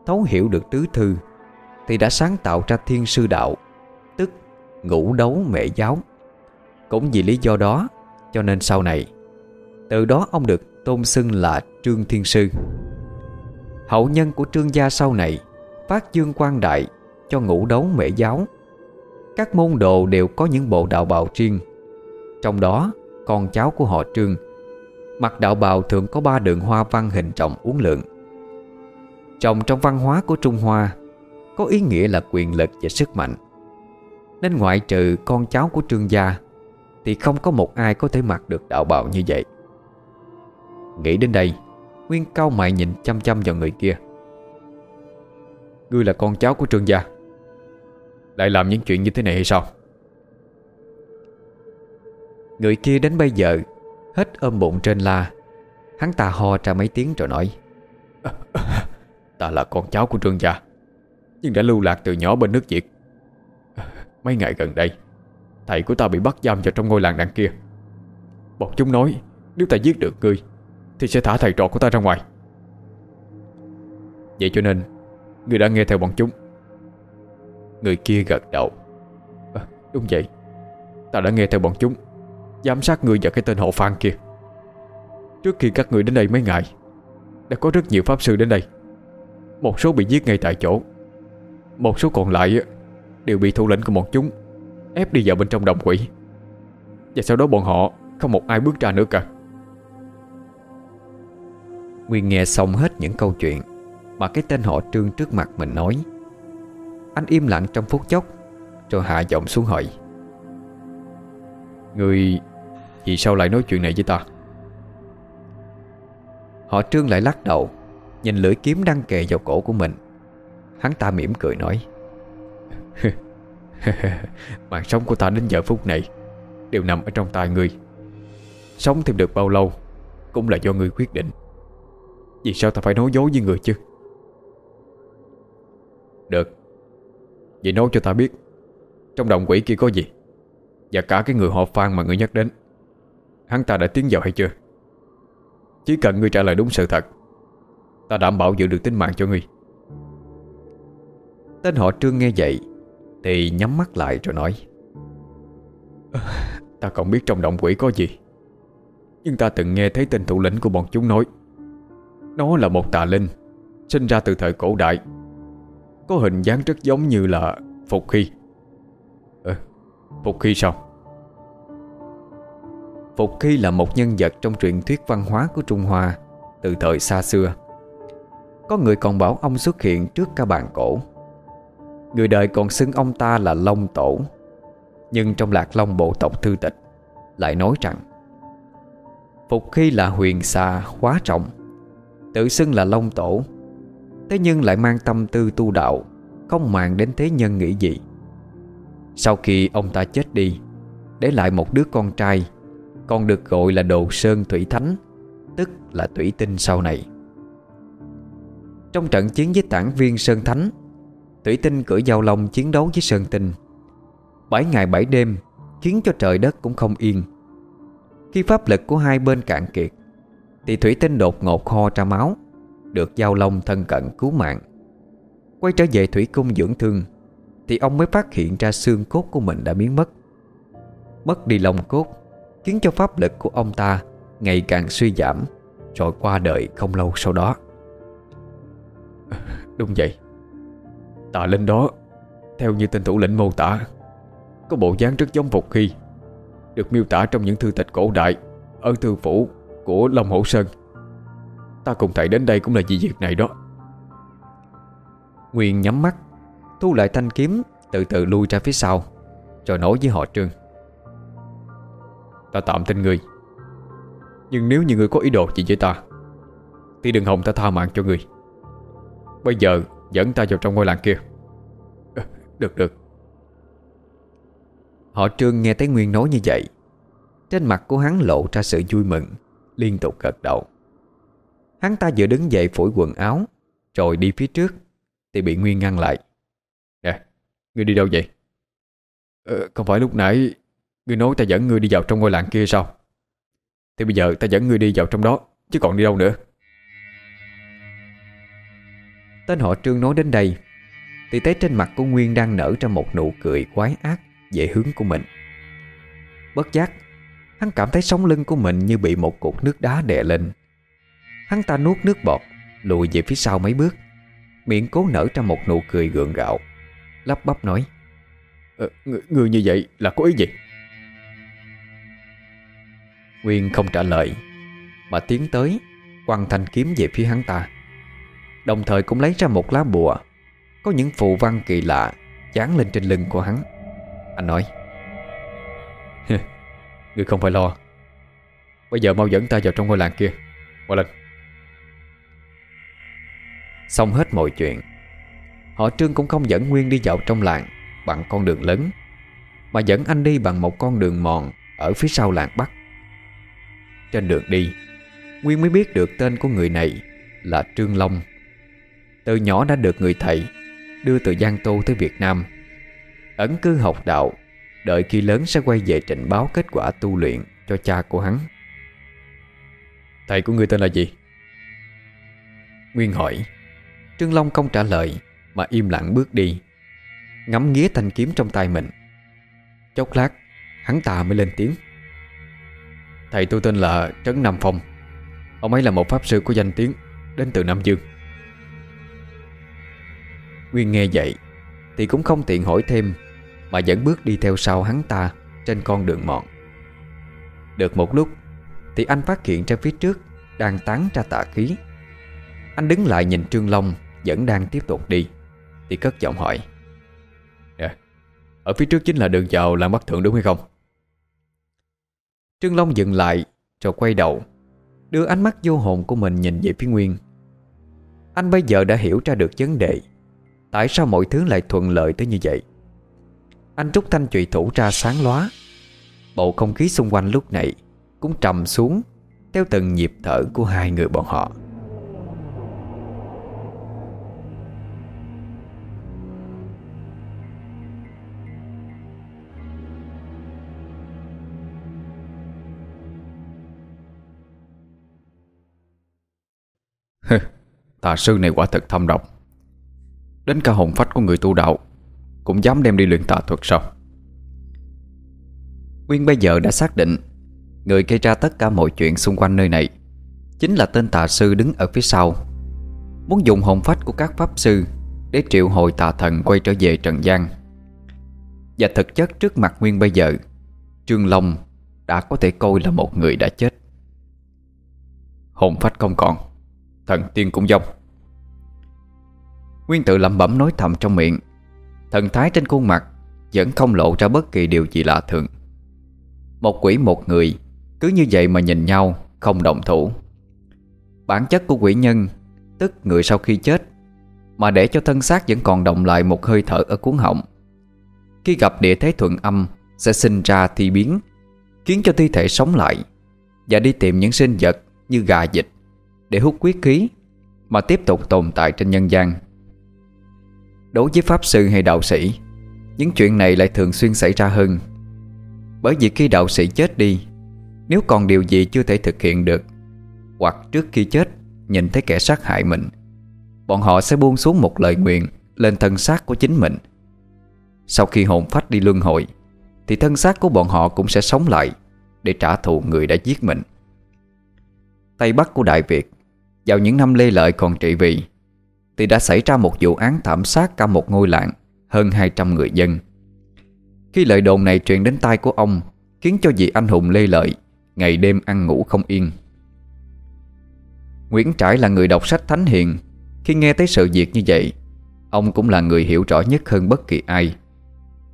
Thấu hiểu được tứ thư, Thì đã sáng tạo ra thiên sư đạo, Tức ngũ đấu mệ giáo. Cũng vì lý do đó, Cho nên sau này từ đó ông được tôn xưng là Trương Thiên Sư. Hậu nhân của trương gia sau này Phát dương quan đại Cho ngũ đấu mễ giáo. Các môn đồ đều có những bộ đạo bào riêng. Trong đó, Con cháu của họ trương, Mặc đạo bào thường có ba đường hoa văn hình trọng uốn lượn. Trọng trong văn hóa của Trung Hoa, Có ý nghĩa là quyền lực và sức mạnh. Nên ngoại trừ con cháu của trương gia, Thì không có một ai có thể mặc được đạo bào như vậy. Nghĩ đến đây, Nguyên cao mày nhìn chăm chăm vào người kia. Ngươi là con cháu của trương gia. Lại làm những chuyện như thế này hay sao? Người kia đến bây giờ, Hết ôm bụng trên la. Hắn ta ho ra mấy tiếng rồi nói, Ta là con cháu của trương gia, Nhưng đã lưu lạc từ nhỏ bên nước Việt. Mấy ngày gần đây, Thầy của ta bị bắt giam vào trong ngôi làng đằng kia. Bọn chúng nói, Nếu ta giết được ngươi thì sẽ thả thầy trò của ta ra ngoài. Vậy cho nên Người đã nghe theo bọn chúng. Người kia gật đầu. À, Đúng vậy. Ta đã nghe theo bọn chúng Giám sát người và cái tên hộ Phan kia. Trước khi các người đến đây mấy ngày Đã có rất nhiều pháp sư đến đây. Một số bị giết ngay tại chỗ. Một số còn lại Đều bị thủ lĩnh của bọn chúng Ép đi vào bên trong đồng quỷ. Và sau đó bọn họ Không một ai bước ra nữa cả. Nguyên nghe xong hết những câu chuyện Mà cái tên họ Trương trước mặt mình nói. Anh im lặng trong phút chốc, Rồi hạ giọng xuống hỏi. Người, Vì sao lại nói chuyện này với ta? Họ Trương lại lắc đầu, Nhìn lưỡi kiếm đang kề vào cổ của mình. Hắn ta mỉm cười nói. Mạng sống của ta đến giờ phút này Đều nằm ở trong tay ngươi. Sống thêm được bao lâu Cũng là do ngươi quyết định vì sao ta phải nói dối với người chứ? Được. Vậy nói cho ta biết, Trong động quỷ kia có gì? Và cả cái người họ Phan mà người nhắc đến, Hắn ta đã tiến vào hay chưa? Chỉ cần ngươi trả lời đúng sự thật, Ta đảm bảo giữ được tính mạng cho ngươi. Tên họ Trương nghe vậy Thì nhắm mắt lại rồi nói, Ta không biết trong động quỷ có gì, Nhưng ta từng nghe thấy tên thủ lĩnh của bọn chúng nói nó là một tà linh Sinh ra từ thời cổ đại. Có hình dáng rất giống như là Phục Hy. À, Phục Hy sao? Phục Hy là một nhân vật trong truyền thuyết văn hóa của Trung Hoa Từ thời xa xưa. Có người còn bảo ông xuất hiện trước ca bàn cổ. Người đời còn xưng ông ta là Long Tổ. Nhưng trong lạc long bộ tộc thư tịch Lại nói rằng Phục Hy là huyền xà hóa trọng. Tự xưng là Long Tổ. Thế nhưng lại mang tâm tư tu đạo, Không màng đến thế nhân nghĩ gì. Sau khi ông ta chết đi, Để lại một đứa con trai, Còn được gọi là Đồ Sơn Thủy Thánh, Tức là Thủy Tinh sau này. Trong trận chiến với tản viên Sơn Thánh, Thủy Tinh cưỡi giao long chiến đấu với Sơn Tinh. Bảy ngày bảy đêm, Khiến cho trời đất cũng không yên. Khi pháp lực của hai bên cạn kiệt thì Thủy Tinh đột ngột ho ra máu, Được giao long thân cận cứu mạng. Quay trở về Thủy Cung dưỡng thương, Thì ông mới phát hiện ra xương cốt của mình đã biến mất. Mất đi lòng cốt, Khiến cho pháp lực của ông ta Ngày càng suy giảm Rồi qua đời không lâu sau đó. Đúng vậy. Tà linh đó, Theo như tên thủ lĩnh mô tả, Có bộ dáng rất giống Phục khi Được miêu tả trong những thư tịch cổ đại Ở thư phủ của Long Hổ Sơn. Ta cùng thầy đến đây cũng là vì việc này đó. Nguyên nhắm mắt, Thu lại thanh kiếm, Từ từ lui ra phía sau, Rồi nói với họ Trương. Ta tạm tin người, Nhưng nếu như người có ý đồ gì với ta, Thì đừng hòng ta tha mạng cho người. Bây giờ dẫn ta vào trong ngôi làng kia. Được được. Họ Trương nghe thấy Nguyên nói như vậy, Trên mặt của hắn lộ ra sự vui mừng. Liên tục gật đầu Hắn ta vừa đứng dậy phủi quần áo Rồi đi phía trước Thì bị Nguyên ngăn lại Nè, ngươi đi đâu vậy? Ờ, không phải lúc nãy Ngươi nói ta dẫn ngươi đi vào trong ngôi làng kia sao? Thì bây giờ ta dẫn ngươi đi vào trong đó Chứ còn đi đâu nữa Tên họ Trương nói đến đây Thì thấy trên mặt của Nguyên đang nở ra một nụ cười quái ác Về hướng của mình Bất giác Hắn cảm thấy sống lưng của mình như bị một cục nước đá đè lên. Hắn ta nuốt nước bọt Lùi về phía sau mấy bước. Miệng cố nở ra một nụ cười gượng gạo. Lắp bắp nói ờ, Người như vậy là có ý gì? Nguyên không trả lời Mà tiến tới Quăng thanh kiếm về phía hắn ta. Đồng thời cũng lấy ra một lá bùa Có những phù văn kỳ lạ Dán lên trên lưng của hắn. Anh nói Người không phải lo. Bây giờ mau dẫn ta vào trong ngôi làng kia. Mau lên. Xong hết mọi chuyện, Họ Trương cũng không dẫn Nguyên đi vào trong làng Bằng con đường lớn, Mà dẫn anh đi bằng một con đường mòn Ở phía sau làng Bắc. Trên đường đi, Nguyên mới biết được tên của người này Là Trương Long. Từ nhỏ đã được người thầy Đưa từ Giang Tô tới Việt Nam, Ẩn cư học đạo Đợi khi lớn sẽ quay về trình báo kết quả tu luyện Cho cha của hắn. Thầy của người tên là gì? Nguyên hỏi. Trương Long không trả lời Mà im lặng bước đi Ngắm nghía thanh kiếm trong tay mình. Chốc lát Hắn ta mới lên tiếng. Thầy tôi tên là Trấn Nam Phong. Ông ấy là một pháp sư của danh tiếng Đến từ Nam Dương. Nguyên nghe vậy Thì cũng không tiện hỏi thêm mà vẫn bước đi theo sau hắn ta Trên con đường mòn. Được một lúc, Thì anh phát hiện ra phía trước Đang tán ra tà khí. Anh đứng lại nhìn Trương Long Vẫn đang tiếp tục đi, Thì cất giọng hỏi yeah. Ở phía trước chính là đường vào làng Bắc Thượng đúng hay không? Trương Long dừng lại Rồi quay đầu, Đưa ánh mắt vô hồn của mình nhìn về phía Nguyên. Anh bây giờ đã hiểu ra được vấn đề, Tại sao mọi thứ lại thuận lợi tới như vậy? Anh rút thanh trụy thủ ra sáng lóa. Bầu không khí xung quanh lúc này Cũng trầm xuống Theo từng nhịp thở của hai người bọn họ. Tà sư này quả thật thâm độc. Đến cả hồn phách của người tu đạo cũng dám đem đi luyện tà thuật sao? Nguyên bây giờ đã xác định Người gây ra tất cả mọi chuyện xung quanh nơi này Chính là tên tà sư đứng ở phía sau. Muốn dùng hồn phách của các pháp sư Để triệu hồi tà thần quay trở về Trần gian. Và thực chất trước mặt Nguyên bây giờ, Trương Long đã có thể coi là một người đã chết. Hồn phách không còn, Thần tiên cũng dông Nguyên tự lẩm bẩm nói thầm trong miệng Thần thái trên khuôn mặt Vẫn không lộ ra bất kỳ điều gì lạ thường. Một quỷ một người, Cứ như vậy mà nhìn nhau, Không động thủ. Bản chất của quỷ nhân, Tức người sau khi chết, Mà để cho thân xác vẫn còn động lại một hơi thở ở cuốn họng. Khi gặp địa thế thuận âm, Sẽ sinh ra thi biến, Khiến cho thi thể sống lại Và đi tìm những sinh vật như gà dịch Để hút quyết khí Mà tiếp tục tồn tại trên nhân gian. Đối với pháp sư hay đạo sĩ, Những chuyện này lại thường xuyên xảy ra hơn. Bởi vì khi đạo sĩ chết đi, Nếu còn điều gì chưa thể thực hiện được, Hoặc trước khi chết Nhìn thấy kẻ sát hại mình, Bọn họ sẽ buông xuống một lời nguyện Lên thân xác của chính mình. Sau khi hồn phách đi luân hồi, Thì thân xác của bọn họ cũng sẽ sống lại Để trả thù người đã giết mình. Tây Bắc của Đại Việt, Vào những năm Lê Lợi còn trị vì thì đã xảy ra một vụ án thảm sát cả một ngôi làng, Hơn 200 người dân. Khi lời đồn này truyền đến tai của ông, Khiến cho vị anh hùng Lê Lợi Ngày đêm ăn ngủ không yên. Nguyễn Trãi là người đọc sách thánh hiền. Khi nghe thấy sự việc như vậy, Ông cũng là người hiểu rõ nhất hơn bất kỳ ai,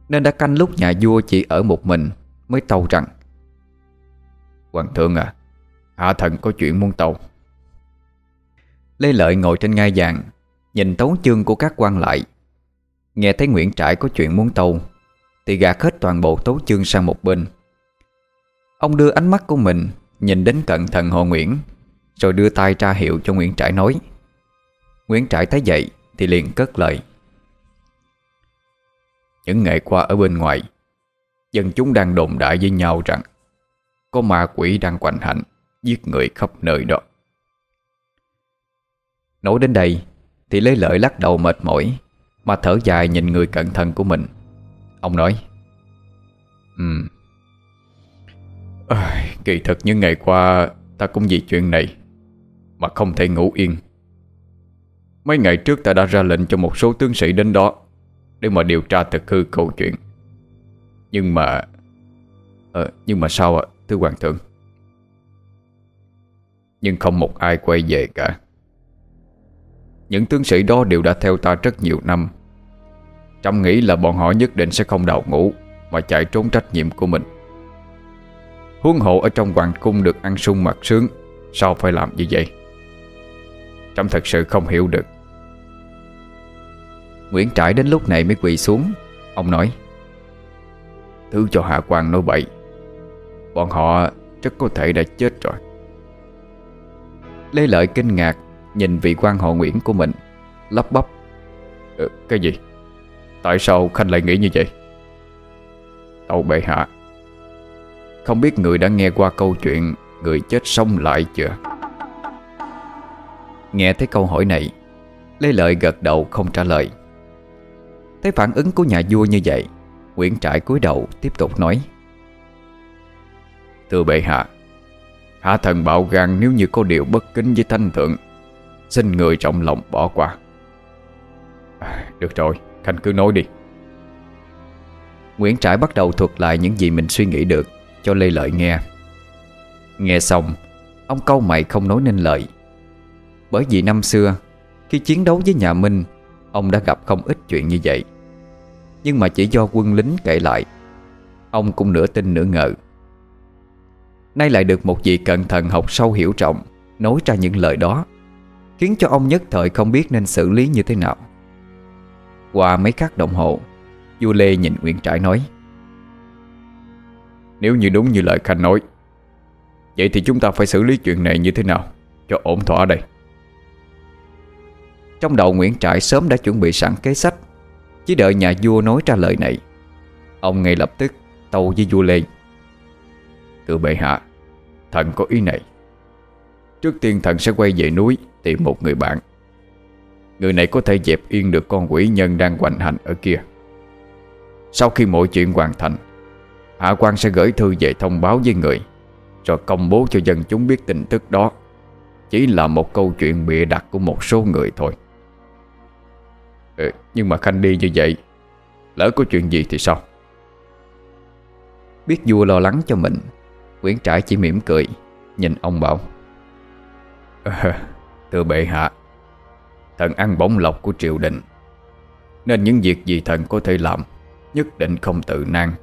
Nên đã canh lúc nhà vua chỉ ở một mình Mới tâu rằng, Hoàng thượng à Hạ thần có chuyện muốn tâu. Lê Lợi ngồi trên ngai vàng Nhìn tấu chương của các quan lại. Nghe thấy Nguyễn Trãi có chuyện muốn tâu, Thì gạt hết toàn bộ tấu chương sang một bên. Ông đưa ánh mắt của mình Nhìn đến cận thần Hồ Nguyễn, Rồi đưa tay ra hiệu cho Nguyễn Trãi nói. Nguyễn Trãi thấy vậy Thì liền cất lời. Những ngày qua ở bên ngoài, Dân chúng đang đồn đại với nhau rằng Có ma quỷ đang quanh hành, Giết người khắp nơi đó. Nói đến đây thì lấy lợi lắc đầu mệt mỏi Mà thở dài nhìn người cận thân của mình. Ông nói Ừ à, Kỳ thật những ngày qua Ta cũng vì chuyện này Mà không thể ngủ yên. Mấy ngày trước ta đã ra lệnh cho một số tướng sĩ đến đó Để mà điều tra thực hư câu chuyện. Nhưng mà à, Nhưng mà sao ạ Thưa Hoàng thượng? Nhưng không một ai quay về cả. Những tướng sĩ đó đều đã theo ta rất nhiều năm. Trâm nghĩ là bọn họ nhất định sẽ không đào ngủ Mà chạy trốn trách nhiệm của mình. Huống hộ ở trong hoàng cung được ăn sung mặc sướng, Sao phải làm như vậy? Trâm thật sự không hiểu được. Nguyễn Trãi đến lúc này mới quỳ xuống. Ông nói, Thứ cho Hạ quan nói bậy, Bọn họ rất có thể đã chết rồi. Lê Lợi kinh ngạc Nhìn vị quan họ Nguyễn của mình Lắp bắp. Ừ, Cái gì? Tại sao Khanh lại nghĩ như vậy? Tâu bệ hạ Không biết người đã nghe qua câu chuyện Người chết sống lại chưa? Nghe thấy câu hỏi này Lê Lợi gật đầu không trả lời. Thấy phản ứng của nhà vua như vậy Nguyễn Trãi cúi đầu tiếp tục nói Thưa bệ hạ Hạ thần bạo gan nếu như có điều bất kính với thanh thượng Xin người trọng lòng bỏ qua. À, Được rồi Khanh cứ nói đi. Nguyễn Trãi bắt đầu thuật lại những gì mình suy nghĩ được Cho Lê Lợi nghe. Nghe xong Ông câu mày không nói nên lời. Bởi vì năm xưa Khi chiến đấu với nhà Minh Ông đã gặp không ít chuyện như vậy. Nhưng mà chỉ do quân lính kể lại Ông cũng nửa tin nửa ngờ. Nay lại được một vị cẩn thận học sâu hiểu trọng Nói ra những lời đó. Khiến cho ông nhất thời không biết nên xử lý như thế nào. Qua mấy khắc đồng hồ, Vua Lê nhìn Nguyễn Trãi nói, Nếu như đúng như lời Khanh nói, Vậy thì chúng ta phải xử lý chuyện này như thế nào Cho ổn thỏa đây? Trong đầu Nguyễn Trãi sớm đã chuẩn bị sẵn kế sách, Chỉ đợi nhà vua nói ra lời này, Ông ngay lập tức tâu với vua Lê. Thưa bệ hạ, Thần có ý này Trước tiên thần sẽ quay về núi Tìm một người bạn. Người này có thể dẹp yên được con quỷ nhân Đang hoành hành ở kia. Sau khi mọi chuyện hoàn thành Hạ quan sẽ gửi thư về thông báo với người Rồi công bố cho dân chúng biết tin tức đó. Chỉ là một câu chuyện bịa đặt Của một số người thôi. Ừ, Nhưng mà Khanh đi như vậy Lỡ có chuyện gì thì sao? Biết vua lo lắng cho mình Nguyễn Trãi chỉ mỉm cười Nhìn ông bảo Thưa bệ hạ, Thần ăn bổng lộc của triều đình, Nên những việc gì thần có thể làm, Nhất định không tự nan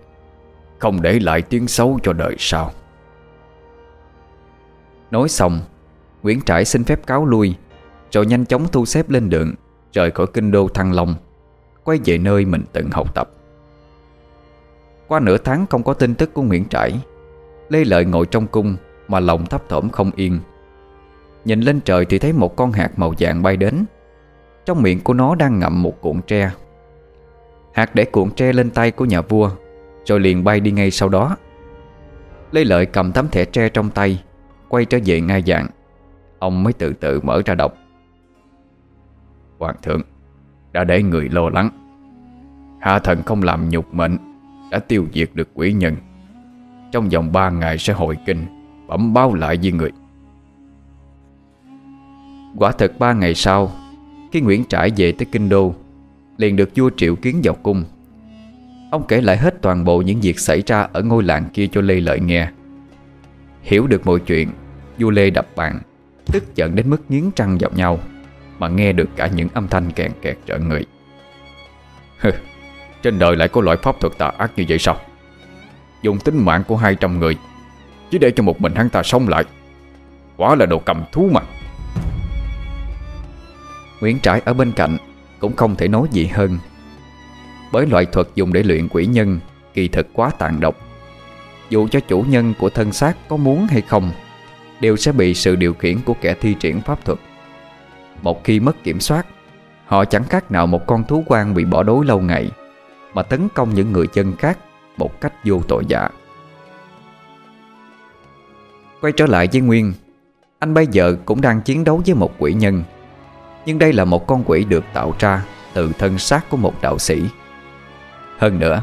Không để lại tiếng xấu cho đời sau. Nói xong, Nguyễn Trãi xin phép cáo lui, Rồi nhanh chóng thu xếp lên đường, Rời khỏi kinh đô Thăng Long, Quay về nơi mình từng học tập. Qua nửa tháng không có tin tức của Nguyễn Trãi, Lê Lợi ngồi trong cung Mà lòng thấp thỏm không yên Nhìn lên trời thì thấy một con hạt màu vàng bay đến. Trong miệng của nó đang ngậm một cuộn tre. Hạt để cuộn tre lên tay của nhà vua, Rồi liền bay đi ngay sau đó. Lê Lợi cầm tấm thẻ tre trong tay, Quay trở về ngai dạng. Ông mới từ từ mở ra đọc. Hoàng thượng, Đã để người lo lắng. Hạ thần không làm nhục mệnh Đã tiêu diệt được quỷ nhân. Trong vòng 3 ngày sẽ hội kinh, Bẩm báo lại với người. Quả thật ba ngày sau, Khi Nguyễn Trãi về tới Kinh Đô, Liền được vua triệu kiến vào cung. Ông kể lại hết toàn bộ những việc xảy ra Ở ngôi làng kia cho Lê Lợi nghe. Hiểu được mọi chuyện, Vua Lê đập bàn, Tức giận đến mức nghiến răng vào nhau, Mà nghe được cả những âm thanh kèn kẹt trợ người. Trên đời lại có loại pháp thuật tà ác như vậy sao? Dùng tính mạng của 200 người, Chỉ để cho một mình hắn ta sống lại Quả là đồ cầm thú mà. Nguyễn Trãi ở bên cạnh Cũng không thể nói gì hơn. Bởi loại thuật dùng để luyện quỷ nhân, Kỳ thực quá tàn độc. Dù cho chủ nhân của thân xác có muốn hay không, Đều sẽ bị sự điều khiển của kẻ thi triển pháp thuật. Một khi mất kiểm soát, Họ chẳng khác nào một con thú quan bị bỏ đói lâu ngày, Mà tấn công những người chân khác Một cách vô tội dạ Quay trở lại với Nguyên, Anh bây giờ cũng đang chiến đấu với một quỷ nhân. Nhưng đây là một con quỷ được tạo ra Từ thân xác của một đạo sĩ. Hơn nữa,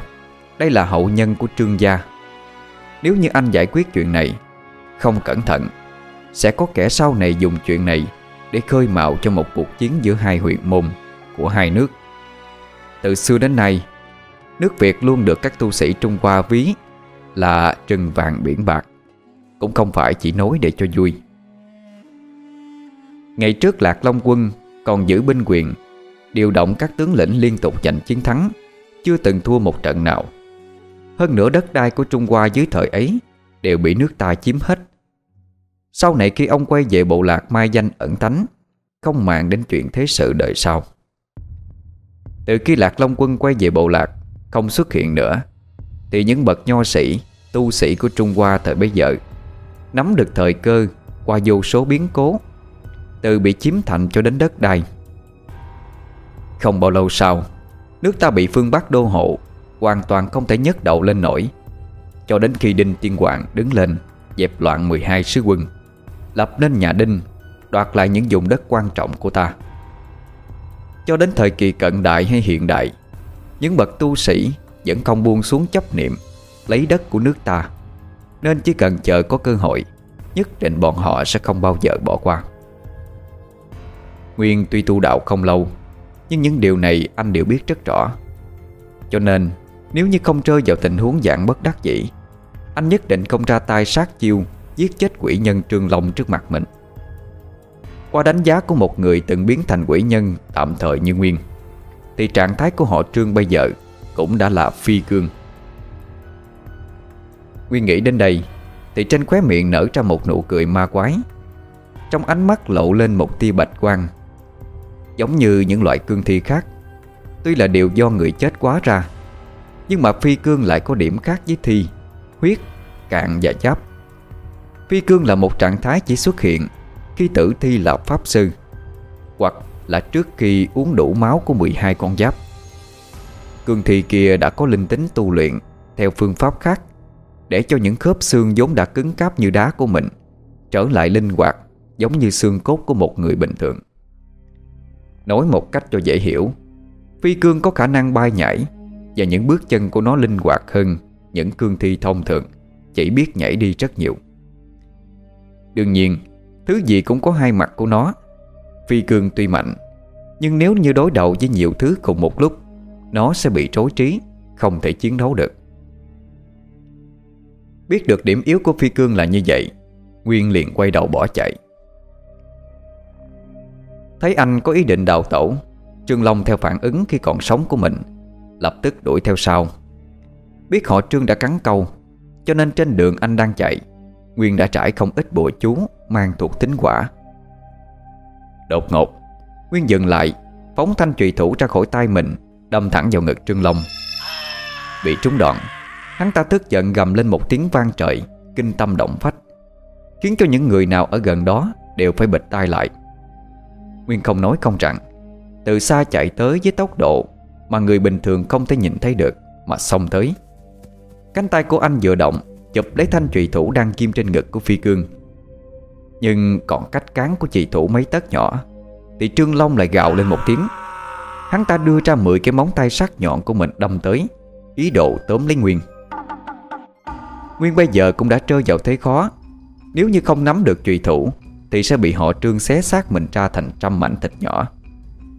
Đây là hậu nhân của trương gia. Nếu như anh giải quyết chuyện này, Không cẩn thận, Sẽ có kẻ sau này dùng chuyện này Để khơi mào cho một cuộc chiến giữa hai huyện môn Của hai nước. Từ xưa đến nay, Nước Việt luôn được các tu sĩ Trung Hoa ví Là trừng vàng biển bạc, Cũng không phải chỉ nói để cho vui. Ngày trước Lạc Long Quân còn giữ binh quyền, Điều động các tướng lĩnh liên tục giành chiến thắng, Chưa từng thua một trận nào. Hơn nữa đất đai của Trung Hoa dưới thời ấy Đều bị nước ta chiếm hết. Sau này khi ông quay về bộ lạc mai danh ẩn tánh, Không màng đến chuyện thế sự đời sau. Từ khi Lạc Long Quân quay về bộ lạc Không xuất hiện nữa, Thì những bậc nho sĩ, Tu sĩ của Trung Hoa thời bấy giờ Nắm được thời cơ Qua vô số biến cố từ bị chiếm thành cho đến đất đai. Không bao lâu sau, Nước ta bị phương Bắc đô hộ, Hoàn toàn không thể nhấc đầu lên nổi. Cho đến khi Đinh Tiên Hoàng đứng lên, Dẹp loạn 12 sứ quân, Lập nên nhà Đinh, Đoạt lại những vùng đất quan trọng của ta. Cho đến thời kỳ cận đại hay hiện đại, Những bậc tu sĩ Vẫn không buông xuống chấp niệm, Lấy đất của nước ta. Nên chỉ cần chờ có cơ hội, Nhất định bọn họ sẽ không bao giờ bỏ qua. Nguyên tuy tu đạo không lâu, Nhưng những điều này anh đều biết rất rõ. Cho nên, Nếu như không rơi vào tình huống dạng bất đắc dĩ, Anh nhất định không ra tay sát chiêu Giết chết quỷ nhân Trương Long trước mặt mình. Qua đánh giá của một người từng biến thành quỷ nhân Tạm thời như Nguyên, Thì trạng thái của họ Trương bây giờ Cũng đã là phi cương Nguyên nghĩ đến đây, Thì trên khóe miệng nở ra một nụ cười ma quái. Trong ánh mắt lộ lên một tia bạch quang Giống như những loại cương thi khác. Tuy là đều do người chết quá ra Nhưng mà phi cương lại có điểm khác với thi Huyết, cạn và giáp. Phi cương là một trạng thái chỉ xuất hiện Khi tử thi là pháp sư Hoặc là trước khi uống đủ máu của 12 con giáp. Cương thi kia đã có linh tính tu luyện Theo phương pháp khác Để cho những khớp xương vốn đã cứng cáp như đá của mình Trở lại linh hoạt Giống như xương cốt của một người bình thường. Nói một cách cho dễ hiểu. Phi cương có khả năng bay nhảy, Và những bước chân của nó linh hoạt hơn Những cương thi thông thường, Chỉ biết nhảy đi rất nhiều. Đương nhiên, Thứ gì cũng có hai mặt của nó. Phi cương tuy mạnh, Nhưng nếu như đối đầu với nhiều thứ cùng một lúc, Nó sẽ bị trối trí, Không thể chiến đấu được. Biết được điểm yếu của phi cương là như vậy, Nguyên liền quay đầu bỏ chạy. Thấy anh có ý định đào tổ Trương Long theo phản ứng khi còn sống của mình, Lập tức đuổi theo sau. Biết họ Trương đã cắn câu, Cho nên trên đường anh đang chạy, Nguyên đã trải không ít bùa chú Mang thuộc tính quả. Đột ngột, Nguyên dừng lại, Phóng thanh trùy thủ ra khỏi tay mình, Đâm thẳng vào ngực Trương Long. Bị trúng đoạn, Hắn ta tức giận gầm lên một tiếng vang trời, Kinh tâm động phách, Khiến cho những người nào ở gần đó Đều phải bịt tai lại. Nguyên không nói không rằng. Từ xa chạy tới với tốc độ Mà người bình thường không thể nhìn thấy được Mà xông tới. Cánh tay của anh vừa động, Chụp lấy thanh trụy thủ đang kim trên ngực của phi cương. Nhưng còn cách cán của chị thủ mấy tấc nhỏ, Thì Trương Long lại gào lên một tiếng. Hắn ta đưa ra 10 cái móng tay sắc nhọn của mình đâm tới, Ý đồ tóm lấy Nguyên. Nguyên bây giờ cũng đã rơi vào thế khó. Nếu như không nắm được trùy thủ thì sẽ bị họ trương xé xác mình ra thành trăm mảnh thịt nhỏ.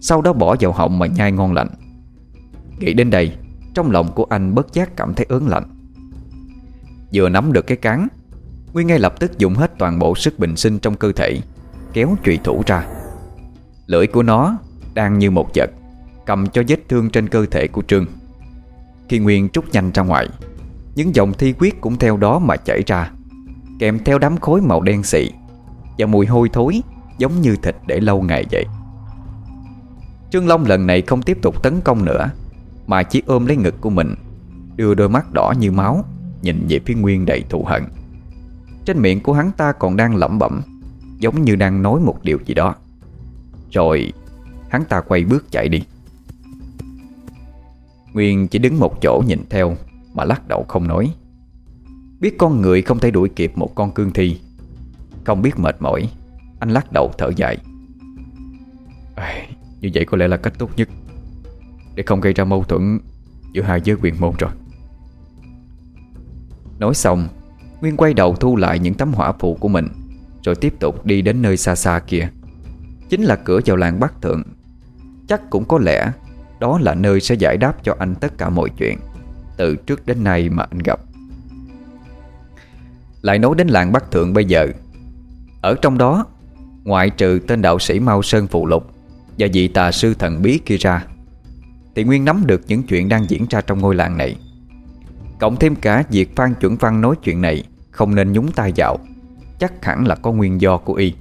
Sau đó bỏ vào họng mà nhai ngon lạnh Nghĩ đến đây, Trong lòng của anh bất giác cảm thấy ớn lạnh. Vừa nắm được cái cán, Nguyên ngay lập tức dùng hết toàn bộ sức bình sinh trong cơ thể, Kéo trùy thủ ra. Lưỡi của nó đang như một vật, Cầm cho vết thương trên cơ thể của Trương. Khi Nguyên trút nhanh ra ngoài, Những dòng thi quyết cũng theo đó mà chảy ra, Kèm theo đám khối màu đen xị. Và mùi hôi thối, Giống như thịt để lâu ngày vậy. Trương Long lần này không tiếp tục tấn công nữa, Mà chỉ ôm lấy ngực của mình, Đưa đôi mắt đỏ như máu, Nhìn về phía Nguyên đầy thù hận. Trên miệng của hắn ta còn đang lẩm bẩm, Giống như đang nói một điều gì đó. Rồi, Hắn ta quay bước chạy đi. Nguyên chỉ đứng một chỗ nhìn theo, Mà lắc đầu không nói. Biết con người không thể đuổi kịp một con cương thi không biết mệt mỏi. Anh lắc đầu thở dài. À, Như vậy có lẽ là cách tốt nhất. Để không gây ra mâu thuẫn Giữa hai giới quyền môn rồi. Nói xong Nguyên quay đầu thu lại những tấm hỏa phụ của mình Rồi tiếp tục đi đến nơi xa xa kia. Chính là cửa vào làng Bắc Thượng. Chắc cũng có lẽ Đó là nơi sẽ giải đáp cho anh tất cả mọi chuyện Từ trước đến nay mà anh gặp. Lại nói đến làng Bắc Thượng bây giờ ở trong đó, Ngoại trừ tên đạo sĩ Mao Sơn Phụ Lục Và vị tà sư thần bí kia ra, Thì Nguyên nắm được những chuyện đang diễn ra trong ngôi làng này. Cộng thêm cả việc Phan Chuẩn Văn nói chuyện này Không nên nhúng tay vào, Chắc hẳn là có nguyên do của y.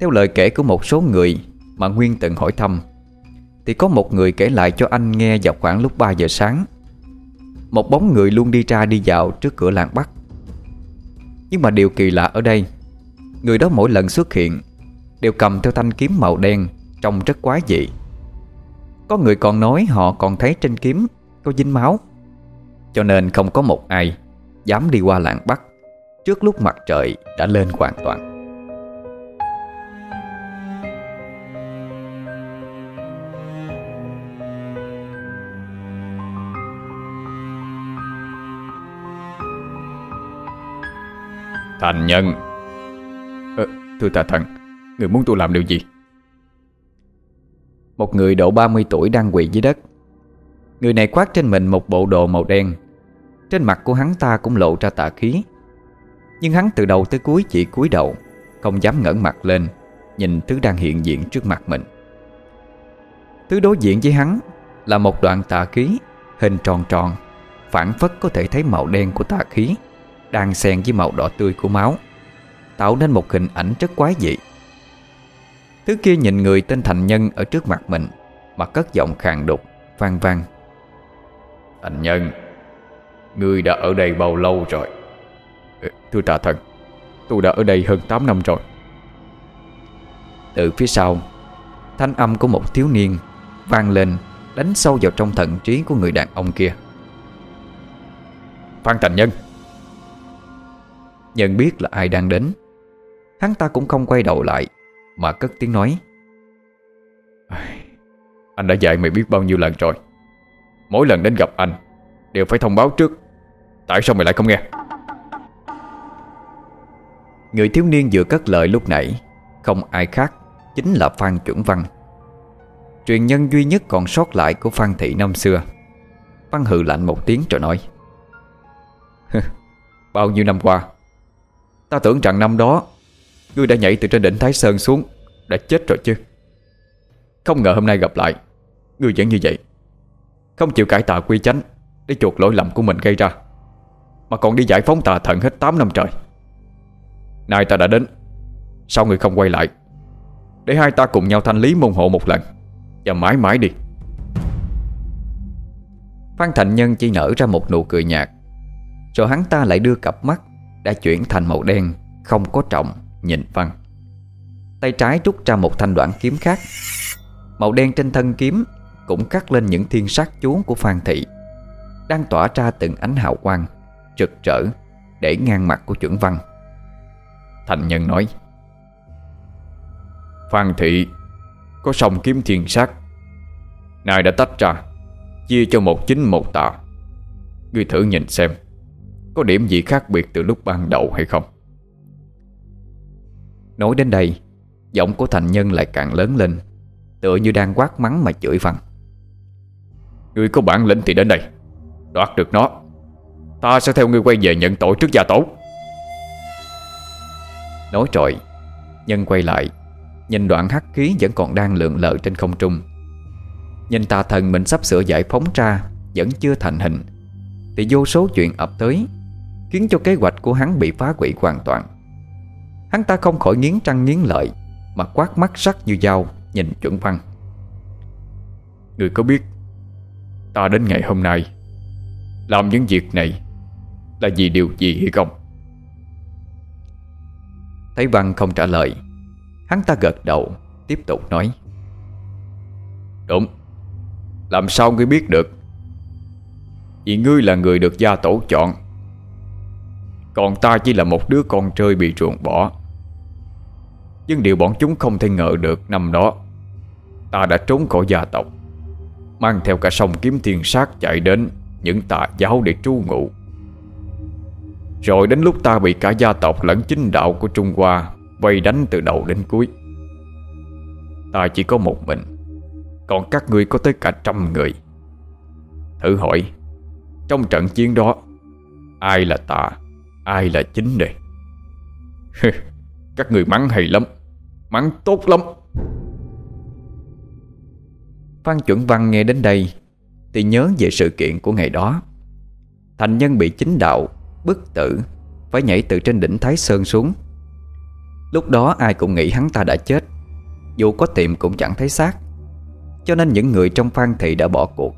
Theo lời kể của một số người Mà Nguyên từng hỏi thăm, Thì có một người kể lại cho anh nghe vào khoảng lúc 3 giờ sáng. Một bóng người luôn đi ra đi vào trước cửa làng Bắc. Nhưng mà điều kỳ lạ ở đây Người đó mỗi lần xuất hiện Đều cầm theo thanh kiếm màu đen Trông rất quái dị. Có người còn nói họ còn thấy trên kiếm Có dính máu. Cho nên không có một ai Dám đi qua làng Bắc Trước lúc mặt trời đã lên hoàn toàn. Thành nhân Thưa tà thần, Người muốn tôi làm điều gì? Một người độ 30 tuổi đang quỳ dưới đất. Người này khoác trên mình một bộ đồ màu đen. Trên mặt của hắn ta cũng lộ ra tà khí. Nhưng hắn từ đầu tới cuối chỉ cúi đầu, Không dám ngẩng mặt lên, Nhìn thứ đang hiện diện trước mặt mình. Thứ đối diện với hắn Là một đoạn tà khí, Hình tròn tròn Phản phất có thể thấy màu đen của tà khí, Đang xen với màu đỏ tươi của máu. Tạo nên một hình ảnh rất quái dị. Thứ kia nhìn người tên thành nhân Ở trước mặt mình, Mà cất giọng khàn đục, vang vang. Thành nhân, Ngươi đã ở đây bao lâu rồi? Thưa tạ thần, Tôi đã ở đây hơn 8 năm rồi. Từ phía sau, Thanh âm của một thiếu niên vang lên, Đánh sâu vào trong thận trí của người đàn ông kia. Phan Thành Nhân Nhân biết là ai đang đến Hắn ta cũng không quay đầu lại Mà cất tiếng nói. Anh đã dạy mày biết bao nhiêu lần rồi. Mỗi lần đến gặp anh Đều phải thông báo trước. Tại sao mày lại không nghe? Người thiếu niên vừa cất lời lúc nãy Không ai khác Chính là Phan Chuẩn Văn. Truyền nhân duy nhất còn sót lại của Phan Thị năm xưa. Văn hừ lạnh một tiếng rồi nói. Bao nhiêu năm qua? Ta tưởng rằng năm đó Ngươi đã nhảy từ trên đỉnh Thái Sơn xuống, Đã chết rồi chứ? Không ngờ hôm nay gặp lại, Ngươi vẫn như vậy. Không chịu cải tạo quy chánh Để chuộc lỗi lầm của mình gây ra, Mà còn đi giải phóng tà thần hết 8 năm trời. Nay ta đã đến, Sao ngươi không quay lại? Để hai ta cùng nhau thanh lý môn hộ một lần, Và mãi mãi đi. Phan Thành Nhân chỉ nở ra một nụ cười nhạt, Rồi hắn ta lại đưa cặp mắt Đã chuyển thành màu đen, Không có trọng. Nhìn Văn. Tay trái rút ra một thanh đoạn kiếm khác. Màu đen trên thân kiếm Cũng cắt lên những thiên sát chú của Phan Thị, Đang tỏa ra từng ánh hào quang Rực rỡ Để ngang mặt của chuẩn văn. Thành nhân nói, Phan Thị, Có song kiếm thiên sát. Này đã tách ra, Chia cho một chính một tà. Ngươi thử nhìn xem, Có điểm gì khác biệt từ lúc ban đầu hay không? Nói đến đây Giọng của thành nhân lại càng lớn lên Tựa như đang quát mắng mà chửi văn Ngươi có bản lĩnh thì đến đây Đoạt được nó. Ta sẽ theo ngươi quay về nhận tội trước gia tổ Nói trội Nhân quay lại Nhìn đoạn hắc khí vẫn còn đang lượn lờ trên không trung. Nhìn tà thần mình sắp sửa giải phóng ra Vẫn chưa thành hình Thì vô số chuyện ập tới Khiến cho kế hoạch của hắn bị phá hủy hoàn toàn Hắn ta không khỏi nghiến trăng nghiến lợi, Mà quát mắt sắc như dao, Nhìn chuẩn văn. Người có biết, Ta đến ngày hôm nay, Làm những việc này Là vì điều gì hay không? Thấy văn không trả lời. Hắn ta gật đầu, Tiếp tục nói. Đúng. Làm sao ngươi biết được? Vì ngươi là người được gia tổ chọn, Còn ta chỉ là một đứa con chơi bị ruồng bỏ. Nhưng điều bọn chúng không thể ngờ được năm đó, Ta đã trốn khỏi gia tộc, Mang theo cả sông kiếm thiên sát chạy đến Những tà giáo để tru ngụ. Rồi đến lúc ta bị cả gia tộc lẫn chính đạo của Trung Hoa Vây đánh từ đầu đến cuối, Ta chỉ có một mình, Còn các ngươi có tới cả trăm người. Thử hỏi, Trong trận chiến đó, Ai là tà, Ai là chính đây Các người mắng hay lắm. Mắng tốt lắm. Phan chuẩn văn nghe đến đây Thì nhớ về sự kiện của ngày đó. Thành nhân bị chính đạo, Bức tử, Phải nhảy từ trên đỉnh Thái Sơn xuống. Lúc đó ai cũng nghĩ hắn ta đã chết, Dù có tìm cũng chẳng thấy xác. Cho nên những người trong Phan Thị đã bỏ cuộc.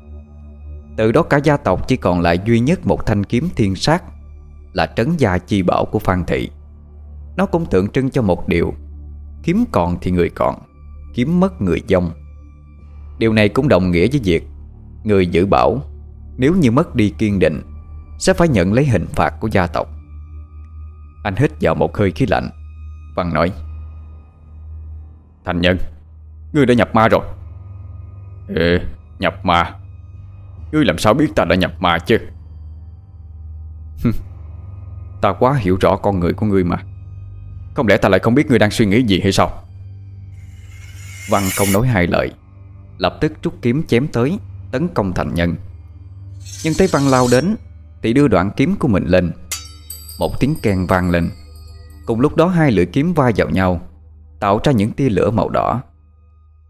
Từ đó cả gia tộc chỉ còn lại duy nhất một thanh kiếm thiên sát Là trấn gia chi bảo của Phan Thị. Nó cũng tượng trưng cho một điều Kiếm còn thì người còn, Kiếm mất người dông. Điều này cũng đồng nghĩa với việc, Người giữ bảo, Nếu như mất đi kiên định, Sẽ phải nhận lấy hình phạt của gia tộc. Anh hít vào một hơi khí lạnh Văn nói, Thành nhân, Ngươi đã nhập ma rồi. Ê, nhập ma? Ngươi làm sao biết ta đã nhập ma chứ? Ta quá hiểu rõ con người của ngươi mà. Không lẽ ta lại không biết ngươi đang suy nghĩ gì hay sao? Văn không nói hai lời. Lập tức rút kiếm chém tới, Tấn công thành nhân. Nhưng thấy Văn lao đến, Thì đưa đoạn kiếm của mình lên. Một tiếng kèn vang lên. Cùng lúc đó hai lưỡi kiếm va vào nhau, Tạo ra những tia lửa màu đỏ.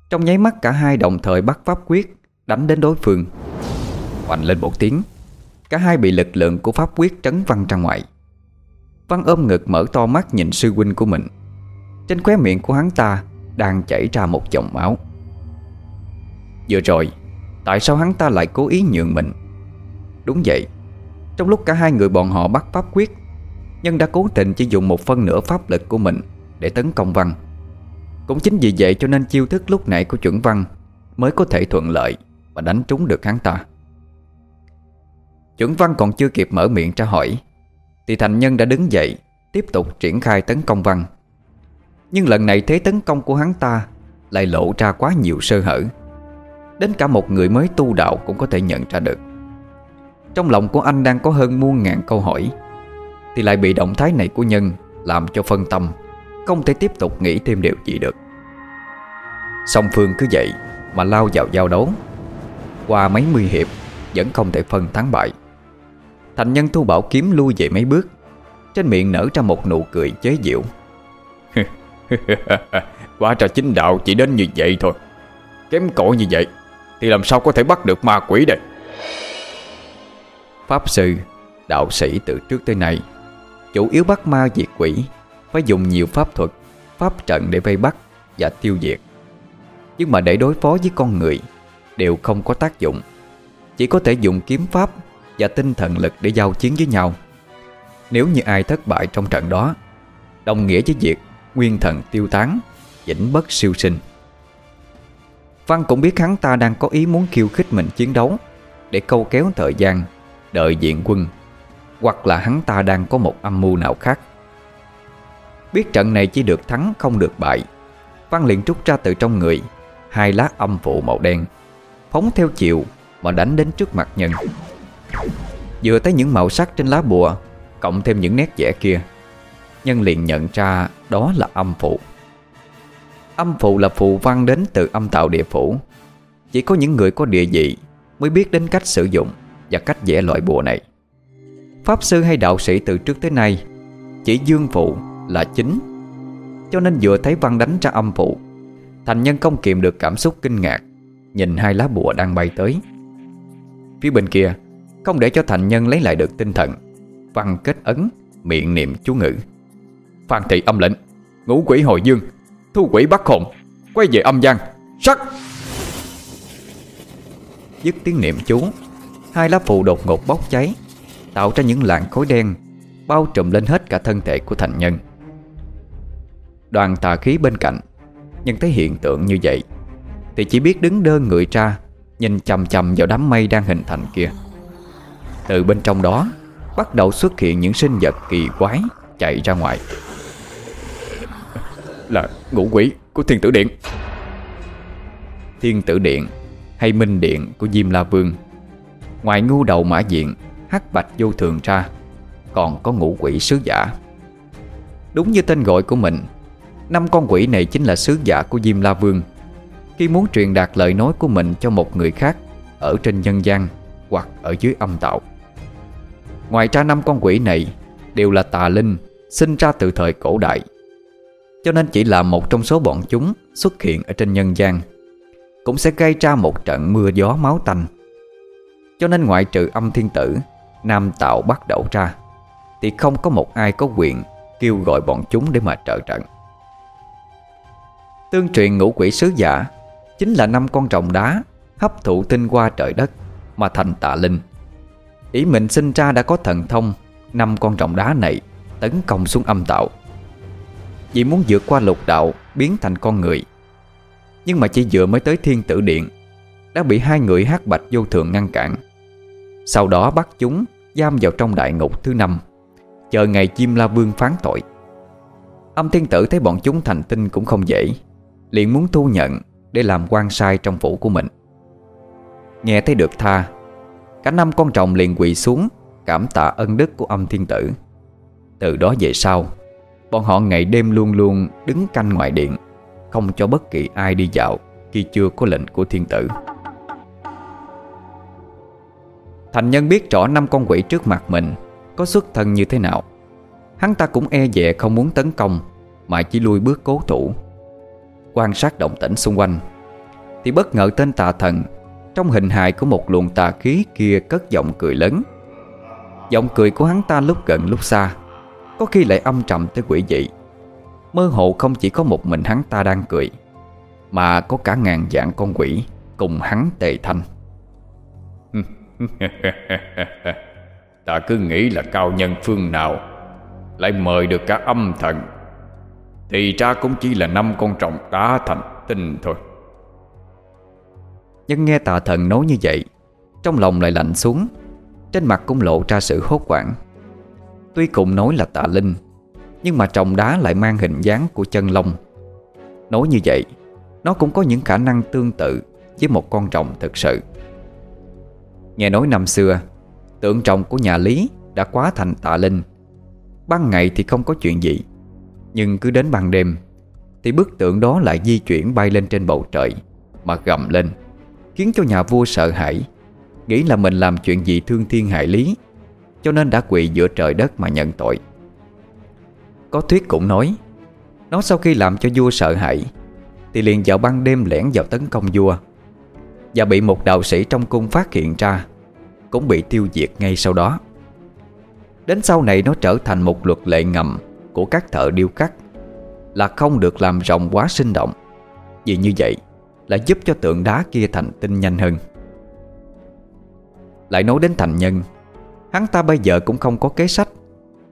Trong nháy mắt cả hai đồng thời bắt pháp quyết, Đánh đến đối phương. Hoành lên một tiếng, Cả hai bị lực lượng của pháp quyết trấn văng ra ngoài. Văn ôm ngực mở to mắt nhìn sư huynh của mình. Trên khóe miệng của hắn ta Đang chảy ra một dòng máu. Vừa rồi, Tại sao hắn ta lại cố ý nhượng mình? Đúng vậy, Trong lúc cả hai người bọn họ bắt pháp quyết, Nhân đã cố tình chỉ dùng một phân nửa pháp lực của mình Để tấn công Văn. Cũng chính vì vậy cho nên chiêu thức lúc nãy của chuẩn Văn Mới có thể thuận lợi Và đánh trúng được hắn ta. Chuẩn Văn còn chưa kịp mở miệng tra hỏi thì thành nhân đã đứng dậy, Tiếp tục triển khai tấn công Văn. Nhưng lần này thế tấn công của hắn ta Lại lộ ra quá nhiều sơ hở. Đến cả một người mới tu đạo cũng có thể nhận ra được. Trong lòng của anh đang có hơn muôn ngàn câu hỏi, Thì lại bị động thái này của nhân Làm cho phân tâm, Không thể tiếp tục nghĩ thêm điều gì được. Song Phương cứ vậy Mà lao vào giao đấu. Qua mấy mươi hiệp, Vẫn không thể phân thắng bại. Thành nhân thu bảo kiếm lui về mấy bước. Trên miệng nở ra một nụ cười chế diệu Quá trà chính đạo, chỉ đến như vậy thôi. Kém cỏi như vậy, Thì làm sao có thể bắt được ma quỷ đây? Pháp sư, Đạo sĩ từ trước tới nay, Chủ yếu bắt ma diệt quỷ, Phải dùng nhiều pháp thuật, Pháp trận để vây bắt và tiêu diệt. Nhưng mà để đối phó với con người, Đều không có tác dụng. Chỉ có thể dùng kiếm pháp và tinh thần lực để giao chiến với nhau. Nếu như ai thất bại trong trận đó, Đồng nghĩa với việc Nguyên thần tiêu tán, Vĩnh bất siêu sinh. Văn cũng biết hắn ta đang có ý muốn khiêu khích mình chiến đấu Để câu kéo thời gian, Đợi diện quân, Hoặc là hắn ta đang có một âm mưu nào khác. Biết trận này chỉ được thắng không được bại, Văn liền trút ra từ trong người Hai lá âm phụ màu đen, Phóng theo chiều Mà đánh đến trước mặt nhân. Vừa thấy những màu sắc trên lá bùa, Cộng thêm những nét vẽ kia, Nhân liền nhận ra đó là âm phụ. Âm phụ là phụ văn đến từ âm tạo địa phủ. Chỉ có những người có địa vị Mới biết đến cách sử dụng Và cách vẽ loại bùa này. Pháp sư hay đạo sĩ từ trước tới nay Chỉ dương phụ là chính, Cho nên vừa thấy văn đánh ra âm phụ, Thành nhân không kiềm được cảm xúc kinh ngạc, Nhìn hai lá bùa đang bay tới. Phía bên kia không để cho thành nhân lấy lại được tinh thần. Văn kết ấn, Miệng niệm chú ngữ. Phan thị âm lệnh, Ngũ quỷ hồi dương, Thu quỷ bắt hồn, Quay về âm gian, Sắc. Dứt tiếng niệm chú, Hai lá phù đột ngột bốc cháy, Tạo ra những làn khối đen, Bao trùm lên hết cả thân thể của thành nhân. Đoàn tà khí bên cạnh Nhưng thấy hiện tượng như vậy, Thì chỉ biết đứng đơn người ra, Nhìn chầm chầm vào đám mây đang hình thành kia. Từ bên trong đó, Bắt đầu xuất hiện những sinh vật kỳ quái Chạy ra ngoài. Là ngũ quỷ của thiên tử điện. Thiên tử điện Hay minh điện của Diêm La Vương. Ngoài ngu đầu mã diện, Hắc bạch vô thường ra, Còn có ngũ quỷ sứ giả. Đúng như tên gọi của mình, Năm con quỷ này chính là sứ giả của Diêm La Vương. Khi muốn truyền đạt lời nói của mình cho một người khác Ở trên nhân gian Hoặc ở dưới âm tạo Ngoài ra năm con quỷ này Đều là tà linh, Sinh ra từ thời cổ đại. Cho nên chỉ là một trong số bọn chúng Xuất hiện ở trên nhân gian, Cũng sẽ gây ra một trận mưa gió máu tanh. Cho nên ngoại trừ âm thiên tử, Nam tạo bắt đầu ra, Thì không có một ai có quyền Kêu gọi bọn chúng để mà trợ trận. Tương truyền ngũ quỷ sứ giả Chính là năm con rồng đá Hấp thụ tinh qua trời đất Mà thành tạ linh. Ý mình sinh ra đã có thần thông, Năm con rồng đá này Tấn công xuống âm tạo Vì muốn vượt qua lục đạo, Biến thành con người. Nhưng mà chỉ vừa mới tới thiên tử điện, Đã bị hai người hát bạch vô thường ngăn cản. Sau đó bắt chúng Giam vào trong đại ngục thứ năm, Chờ ngày chim la vương phán tội. Âm thiên tử thấy bọn chúng thành tinh cũng không dễ, liền muốn thu nhận Để làm quan sai trong phủ của mình. Nghe thấy được tha Cả năm con trọng liền quỳ xuống, Cảm tạ ân đức của âm thiên tử. Từ đó về sau, Bọn họ ngày đêm luôn luôn đứng canh ngoài điện, Không cho bất kỳ ai đi dạo Khi chưa có lệnh của thiên tử. Thành nhân biết rõ năm con quỷ trước mặt mình Có xuất thân như thế nào. Hắn ta cũng e dè không muốn tấn công, Mà chỉ lui bước cố thủ. Quan sát động tĩnh xung quanh, Thì bất ngờ tên tà thần trong hình hài của một luồng tà khí kia cất giọng cười lớn. Giọng cười của hắn ta lúc gần lúc xa, Có khi lại âm trầm tới quỷ dị. Mơ hồ không chỉ có một mình hắn ta đang cười, Mà có cả ngàn dạng con quỷ Cùng hắn tề thanh. Ta cứ nghĩ là cao nhân phương nào Lại mời được cả âm thần. Thì ra cũng chỉ là năm con trọng đá thành tinh thôi. Nhưng nghe tà thần nói như vậy, Trong lòng lại lạnh xuống, Trên mặt cũng lộ ra sự hốt hoảng. Tuy cùng nói là tà linh, Nhưng mà trồng đá lại mang hình dáng của chân lông Nói như vậy, Nó cũng có những khả năng tương tự Với một con rồng thực sự. Nghe nói năm xưa, Tượng trồng của nhà Lý đã quá thành tà linh. Ban ngày thì không có chuyện gì, Nhưng cứ đến ban đêm, Thì bức tượng đó lại di chuyển bay lên trên bầu trời Mà gầm lên. Khiến cho nhà vua sợ hãi, Nghĩ là mình làm chuyện gì thương thiên hại lý, Cho nên đã quỳ giữa trời đất mà nhận tội. Có thuyết cũng nói, Nó sau khi làm cho vua sợ hãi, Thì liền vào ban đêm lẻn vào tấn công vua, Và bị một đạo sĩ trong cung phát hiện ra, Cũng bị tiêu diệt ngay sau đó. Đến sau này nó trở thành một luật lệ ngầm Của các thợ điêu khắc, Là không được làm rồng quá sinh động. Vì như vậy là giúp cho tượng đá kia thành tinh nhanh hơn. Lại nói đến thành nhân, Hắn ta bây giờ cũng không có kế sách,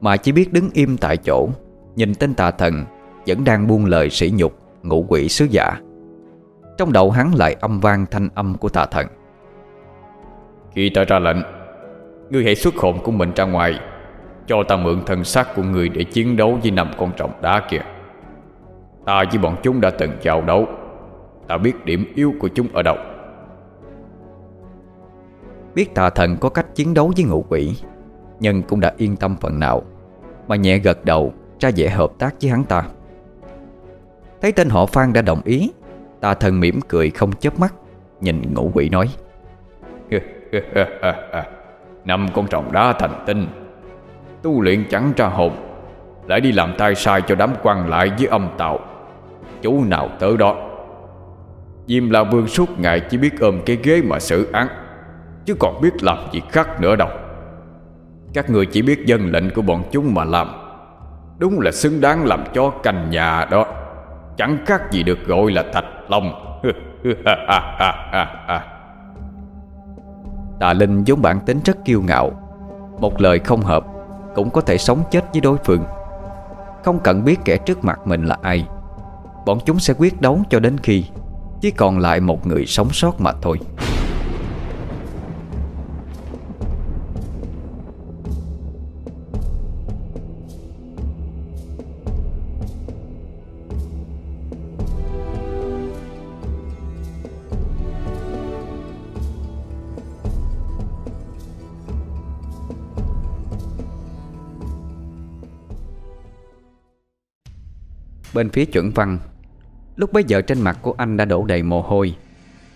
Mà chỉ biết đứng im tại chỗ, Nhìn tên tà thần Vẫn đang buông lời sỉ nhục Ngũ quỷ sứ giả. Trong đầu hắn lại âm vang thanh âm của tà thần. Khi ta ra lệnh, Ngươi hãy xuất hồn của mình ra ngoài, Cho ta mượn thân xác của người Để chiến đấu với năm con trọng đá kia. Ta với bọn chúng đã từng chào đấu Ta biết điểm yếu của chúng ở đâu. Biết tà thần có cách chiến đấu với ngũ quỷ Nhân cũng đã yên tâm phần nào, Mà nhẹ gật đầu, ra vẻ hợp tác với hắn ta. Thấy tên họ Phan đã đồng ý, Tà thần mỉm cười không chớp mắt, Nhìn ngũ quỷ nói. Năm con trọng đá thành tinh, Tu luyện chẳng ra hồn, Lại đi làm tay sai cho đám quan lại với âm tạo Chú nào tới đó? Diêm La Vương suốt ngày chỉ biết ôm cái ghế mà xử án, Chứ còn biết làm gì khác nữa đâu. Các người chỉ biết dân lệnh của bọn chúng mà làm. Đúng là xứng đáng làm cho canh nhà đó. Chẳng khác gì được gọi là thạch long. Tà Linh vốn bản tính rất kiêu ngạo. Một lời không hợp Cũng có thể sống chết với đối phương. Không cần biết kẻ trước mặt mình là ai, Bọn chúng sẽ quyết đấu cho đến khi chỉ còn lại một người sống sót mà thôi. Bên phía chuẩn văn Lúc bấy giờ trên mặt của anh đã đổ đầy mồ hôi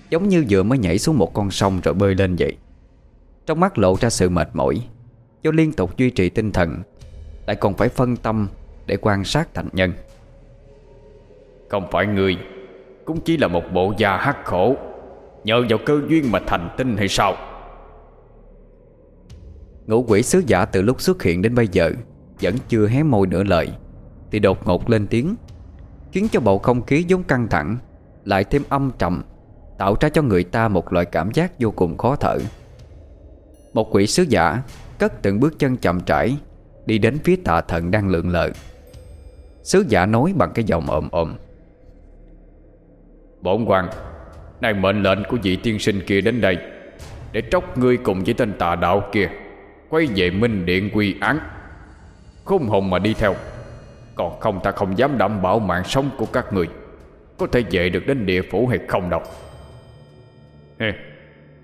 Giống như vừa mới nhảy xuống một con sông rồi bơi lên vậy. Trong mắt lộ ra sự mệt mỏi Do liên tục duy trì tinh thần Lại còn phải phân tâm Để quan sát thành nhân. Không phải người Cũng chỉ là một bộ da hắc khổ Nhờ vào cơ duyên mà thành tinh hay sao? Ngũ quỷ sứ giả từ lúc xuất hiện đến bây giờ Vẫn chưa hé môi nửa lời Thì đột ngột lên tiếng Khiến cho bầu không khí vốn căng thẳng, Lại thêm âm trầm, Tạo ra cho người ta một loại cảm giác vô cùng khó thở. Một quỷ sứ giả Cất từng bước chân chậm rãi Đi đến phía tạ thần đang lượn lờ. Sứ giả nói bằng cái giọng ồm ồm. Bổn quan Này mệnh lệnh của vị tiên sinh kia đến đây, Để tróc ngươi cùng với tên tà đạo kia, Quay về minh điện quy án. Khung hồn mà đi theo còn không, ta không dám đảm bảo mạng sống của các người. Có thể về được đến địa phủ hay không đâu.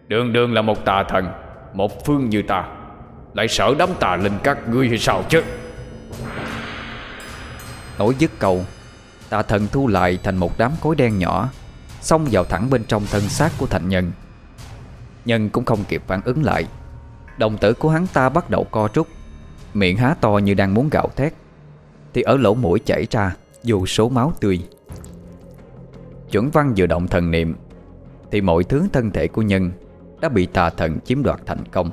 Đường đường là một tà thần, Một phương như ta. Lại sợ đám tà linh các ngươi hay sao chứ? Nói dứt cầu Tà thần thu lại thành một đám khối đen nhỏ, Xông vào thẳng bên trong thân xác của thành nhân. Nhân cũng không kịp phản ứng lại. Đồng tử của hắn ta bắt đầu co trúc Miệng há to như đang muốn gạo thét thì ở lỗ mũi chảy ra, dù số máu tươi. Chuẩn văn vừa động thần niệm, Thì mọi thứ thân thể của nhân Đã bị tà thần chiếm đoạt thành công.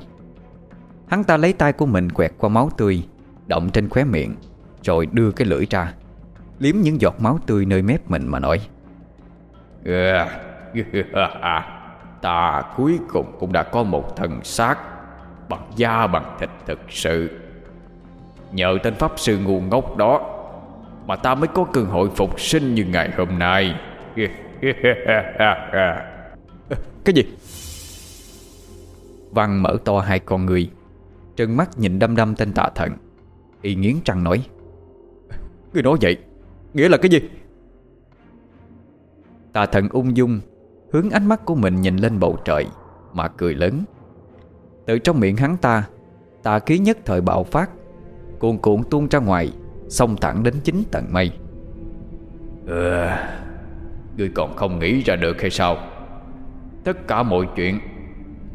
Hắn ta lấy tay của mình quẹt qua máu tươi, Động trên khóe miệng, Rồi đưa cái lưỡi ra, Liếm những giọt máu tươi nơi mép mình mà nói. Ta cuối cùng cũng đã có một thần xác Bằng da bằng thịt thực sự. Nhờ tên pháp sư ngu ngốc đó Mà ta mới có cơ hội phục sinh như ngày hôm nay. Cái gì? Văn mở to hai con người. Trừng mắt nhìn đăm đăm tên tạ thần. Y nghiến răng nói Người nói vậy Nghĩa là cái gì? Tà thần ung dung Hướng ánh mắt của mình nhìn lên bầu trời Mà cười lớn. Từ trong miệng hắn ta Tà khí nhất thời bạo phát Cuồn cuộn tuôn ra ngoài Xông thẳng đến chính tầng mây. Ừ Ngươi còn không nghĩ ra được hay sao? Tất cả mọi chuyện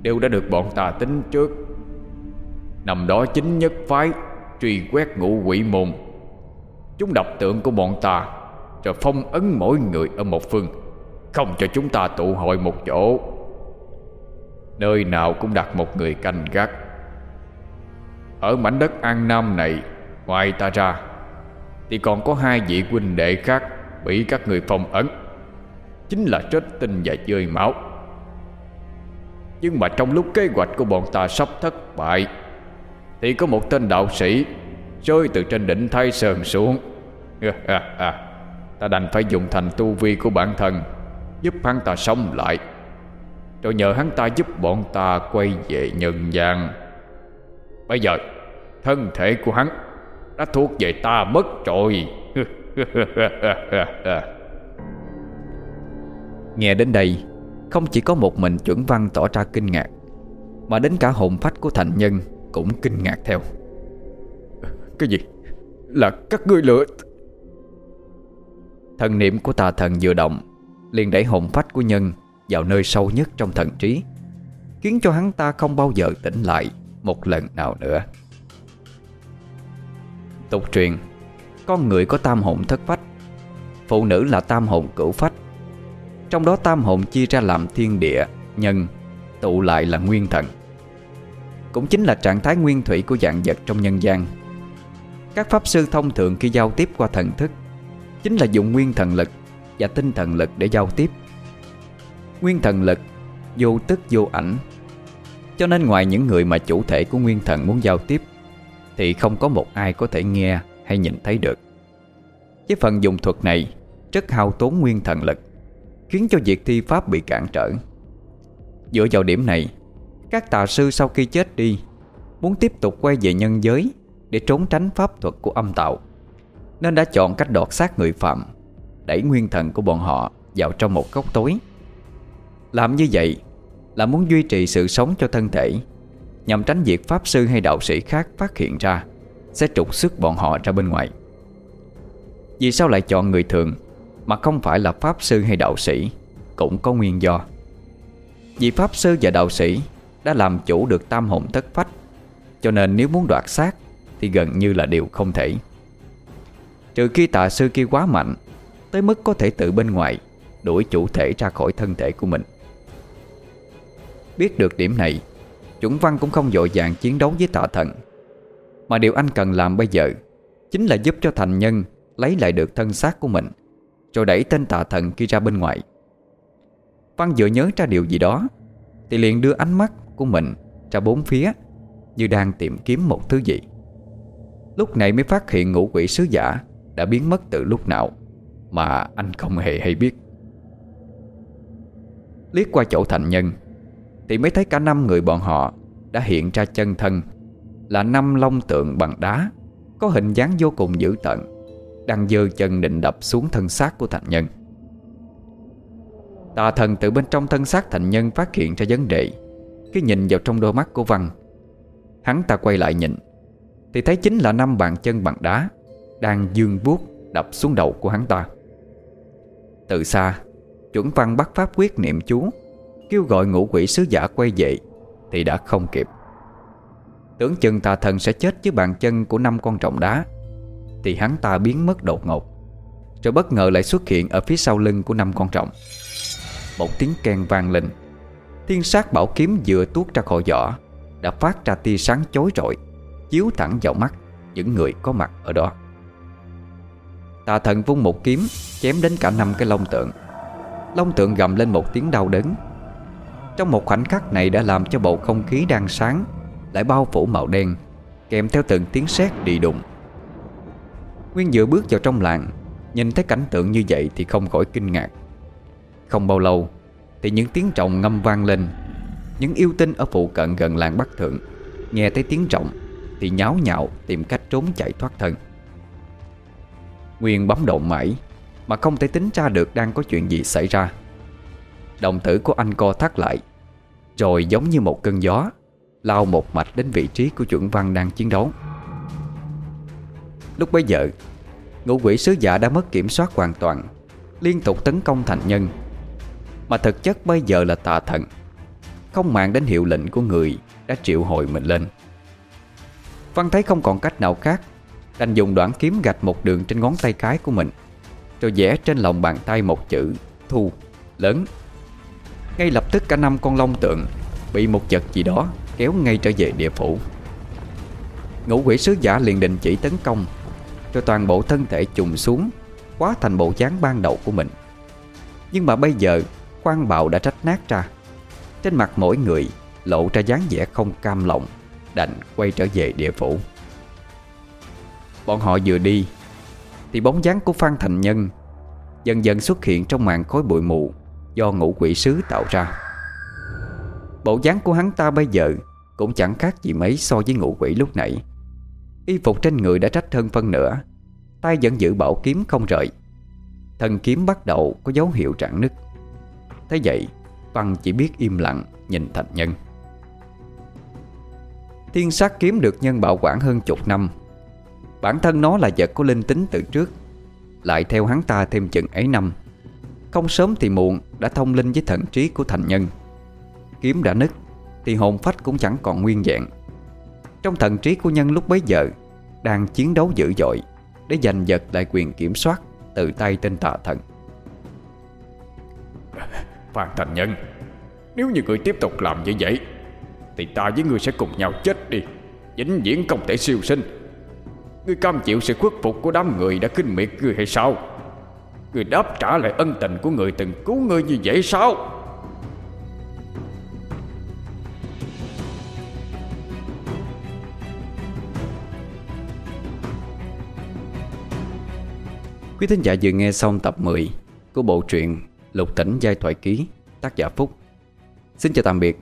Đều đã được bọn ta tính trước. Nằm đó chính nhất phái Truy quét ngũ quỷ môn. Chúng đập tượng của bọn ta Rồi phong ấn mỗi người ở một phương Không cho chúng ta tụ hội một chỗ. Nơi nào cũng đặt một người canh gác ở mảnh đất An Nam này, Ngoài ta ra, Thì còn có hai vị huynh đệ khác Bị các người phong ấn. Chính là chết Tinh và Chơi Máu. Nhưng mà trong lúc kế hoạch của bọn ta sắp thất bại, Thì có một tên đạo sĩ Rơi từ trên đỉnh Thái Sơn xuống. Ta đành phải dùng thành tu vi của bản thân Giúp hắn ta sống lại. Rồi nhờ hắn ta giúp bọn ta quay về nhân gian. Bây giờ Thân thể của hắn Đã thuộc về ta mất rồi. Nghe đến đây Không chỉ có một mình chuẩn văn tỏ ra kinh ngạc Mà đến cả hồn phách của thành nhân Cũng kinh ngạc theo. Cái gì? Là các ngươi lựa Thần niệm của tà thần vừa động liền đẩy hồn phách của nhân Vào nơi sâu nhất trong thần trí Khiến cho hắn ta không bao giờ tỉnh lại một lần nào nữa. Tục truyền, Con người có tam hồn thất phách, Phụ nữ là tam hồn cửu phách. Trong đó tam hồn chia ra làm thiên địa, Nhân, Tụ lại là nguyên thần. Cũng chính là trạng thái nguyên thủy của dạng vật trong nhân gian. Các pháp sư thông thường khi giao tiếp qua thần thức, Chính là dùng nguyên thần lực Và tinh thần lực để giao tiếp. Nguyên thần lực, Vô tức vô ảnh cho nên ngoài những người mà chủ thể của nguyên thần muốn giao tiếp, Thì không có một ai có thể nghe hay nhìn thấy được. Với phần dùng thuật này, Rất hao tốn nguyên thần lực, Khiến cho việc thi pháp bị cản trở. Dựa vào điểm này, Các tà sư sau khi chết đi, Muốn tiếp tục quay về nhân giới Để trốn tránh pháp thuật của âm tạo Nên đã chọn cách đọt xác người phạm, Đẩy nguyên thần của bọn họ Vào trong một góc tối. Làm như vậy là muốn duy trì sự sống cho thân thể. Nhằm tránh việc pháp sư hay đạo sĩ khác phát hiện ra, Sẽ trục xuất bọn họ ra bên ngoài. Vì sao lại chọn người thường Mà không phải là pháp sư hay đạo sĩ Cũng có nguyên do. Vì pháp sư và đạo sĩ Đã làm chủ được tam hồn thất phách, Cho nên nếu muốn đoạt xác Thì gần như là điều không thể. Trừ khi tà sư kia quá mạnh, Tới mức có thể tự bên ngoài Đuổi chủ thể ra khỏi thân thể của mình. Biết được điểm này Chuẩn văn cũng không dội dàng chiến đấu với tạ thần. Mà điều anh cần làm bây giờ Chính là giúp cho thành nhân Lấy lại được thân xác của mình, Rồi đẩy tên tạ thần kia ra bên ngoài. Văn vừa nhớ ra điều gì đó, Thì liền đưa ánh mắt của mình Ra bốn phía, Như đang tìm kiếm một thứ gì. Lúc này mới phát hiện ngũ quỷ sứ giả Đã biến mất từ lúc nào Mà anh không hề hay biết. Liếc qua chỗ thành nhân thì mới thấy cả năm người bọn họ Đã hiện ra chân thân, Là năm long tượng bằng đá, Có hình dáng vô cùng dữ tợn, Đang dơ chân định đập xuống thân xác của thành nhân. Tà thần từ bên trong thân xác thành nhân phát hiện ra vấn đề, Khi nhìn vào trong đôi mắt của Văn, Hắn ta quay lại nhìn, Thì thấy chính là năm bàn chân bằng đá Đang dương vuốt đập xuống đầu của hắn ta. Từ xa, Chuẩn văn bắt pháp quyết niệm chú Kêu gọi ngũ quỷ sứ giả quay về, Thì đã không kịp. Tưởng chừng tà thần sẽ chết với bàn chân của năm con trọng đá, Thì hắn ta biến mất đột ngột. Rồi bất ngờ lại xuất hiện Ở phía sau lưng của năm con trọng Một tiếng keng vang lên. Thiên sát bảo kiếm vừa tuốt ra khỏi vỏ, Đã phát ra tia sáng chói rọi, Chiếu thẳng vào mắt Những người có mặt ở đó. Tà thần vung một kiếm, Chém đến cả năm cái lông tượng. Lông tượng gầm lên một tiếng đau đớn. Trong một khoảnh khắc này đã làm cho bầu không khí đang sáng, Lại bao phủ màu đen, Kèm theo từng tiếng sét đi đụng Nguyên vừa bước vào trong làng, Nhìn thấy cảnh tượng như vậy thì không khỏi kinh ngạc. Không bao lâu, Thì những tiếng trọng ngâm vang lên. Những yêu tinh ở phụ cận gần làng Bắc Thượng Nghe thấy tiếng trọng Thì nháo nhạo tìm cách trốn chạy thoát thân. Nguyên bấm động mãi Mà không thể tính ra được đang có chuyện gì xảy ra. Đồng tử của anh co thắt lại rồi giống như một cơn gió Lao một mạch đến vị trí của chuẩn văn đang chiến đấu. Lúc bấy giờ Ngũ quỷ sứ giả đã mất kiểm soát hoàn toàn Liên tục tấn công thành nhân. Mà thực chất bây giờ là tà thần Không mạng đến hiệu lệnh của người Đã triệu hồi mình lên. Văn thấy không còn cách nào khác Đành dùng đoạn kiếm gạch một đường trên ngón tay cái của mình Rồi vẽ trên lòng bàn tay một chữ Thu, lớn. Ngay lập tức cả năm con long tượng Bị một vật gì đó kéo ngay trở về địa phủ. Ngũ quỷ sứ giả liền định chỉ tấn công, cho toàn bộ thân thể trùng xuống Quá thành bộ dáng ban đầu của mình. Nhưng mà bây giờ, Quan bạo đã trách nát ra. Trên mặt mỗi người lộ ra dáng vẻ không cam lòng, Đành quay trở về địa phủ. Bọn họ vừa đi, Thì bóng dáng của Phan Thành Nhân Dần dần xuất hiện trong màn khói bụi mù. Do ngũ quỷ sứ tạo ra. Bộ dáng của hắn ta bây giờ Cũng chẳng khác gì mấy so với ngũ quỷ lúc nãy. Y phục trên người đã trách hơn phân nửa, tay vẫn giữ bảo kiếm không rời. Thần kiếm bắt đầu có dấu hiệu rạn nứt. Thế vậy, Văn chỉ biết im lặng nhìn thành nhân. Thiên sát kiếm được nhân bảo quản hơn chục năm. Bản thân nó là vật có linh tính từ trước, Lại theo hắn ta thêm chừng ấy năm. Không sớm thì muộn Đã thông linh với thần trí của thành nhân. Kiếm đã nứt, Thì hồn phách cũng chẳng còn nguyên dạng Trong thần trí của nhân lúc bấy giờ, Đang chiến đấu dữ dội Để giành giật lại quyền kiểm soát Từ tay tên tà thần. Phan Thành Nhân, Nếu như người tiếp tục làm như vậy, Thì ta với người sẽ cùng nhau chết đi, Vĩnh viễn không thể siêu sinh. Ngươi cam chịu sự khuất phục của đám người đã kinh miệt ngươi hay sao? Người đáp trả lại ân tình của người từng cứu ngươi như vậy sao? Quý thính giả vừa nghe xong tập 10 Của bộ truyện Lục tỉnh giai thoại ký, Tác giả Phúc. Xin chào tạm biệt.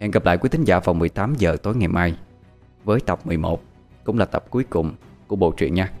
Hẹn gặp lại quý thính giả vào 18 giờ tối ngày mai Với tập 11 Cũng là tập cuối cùng của bộ truyện nha.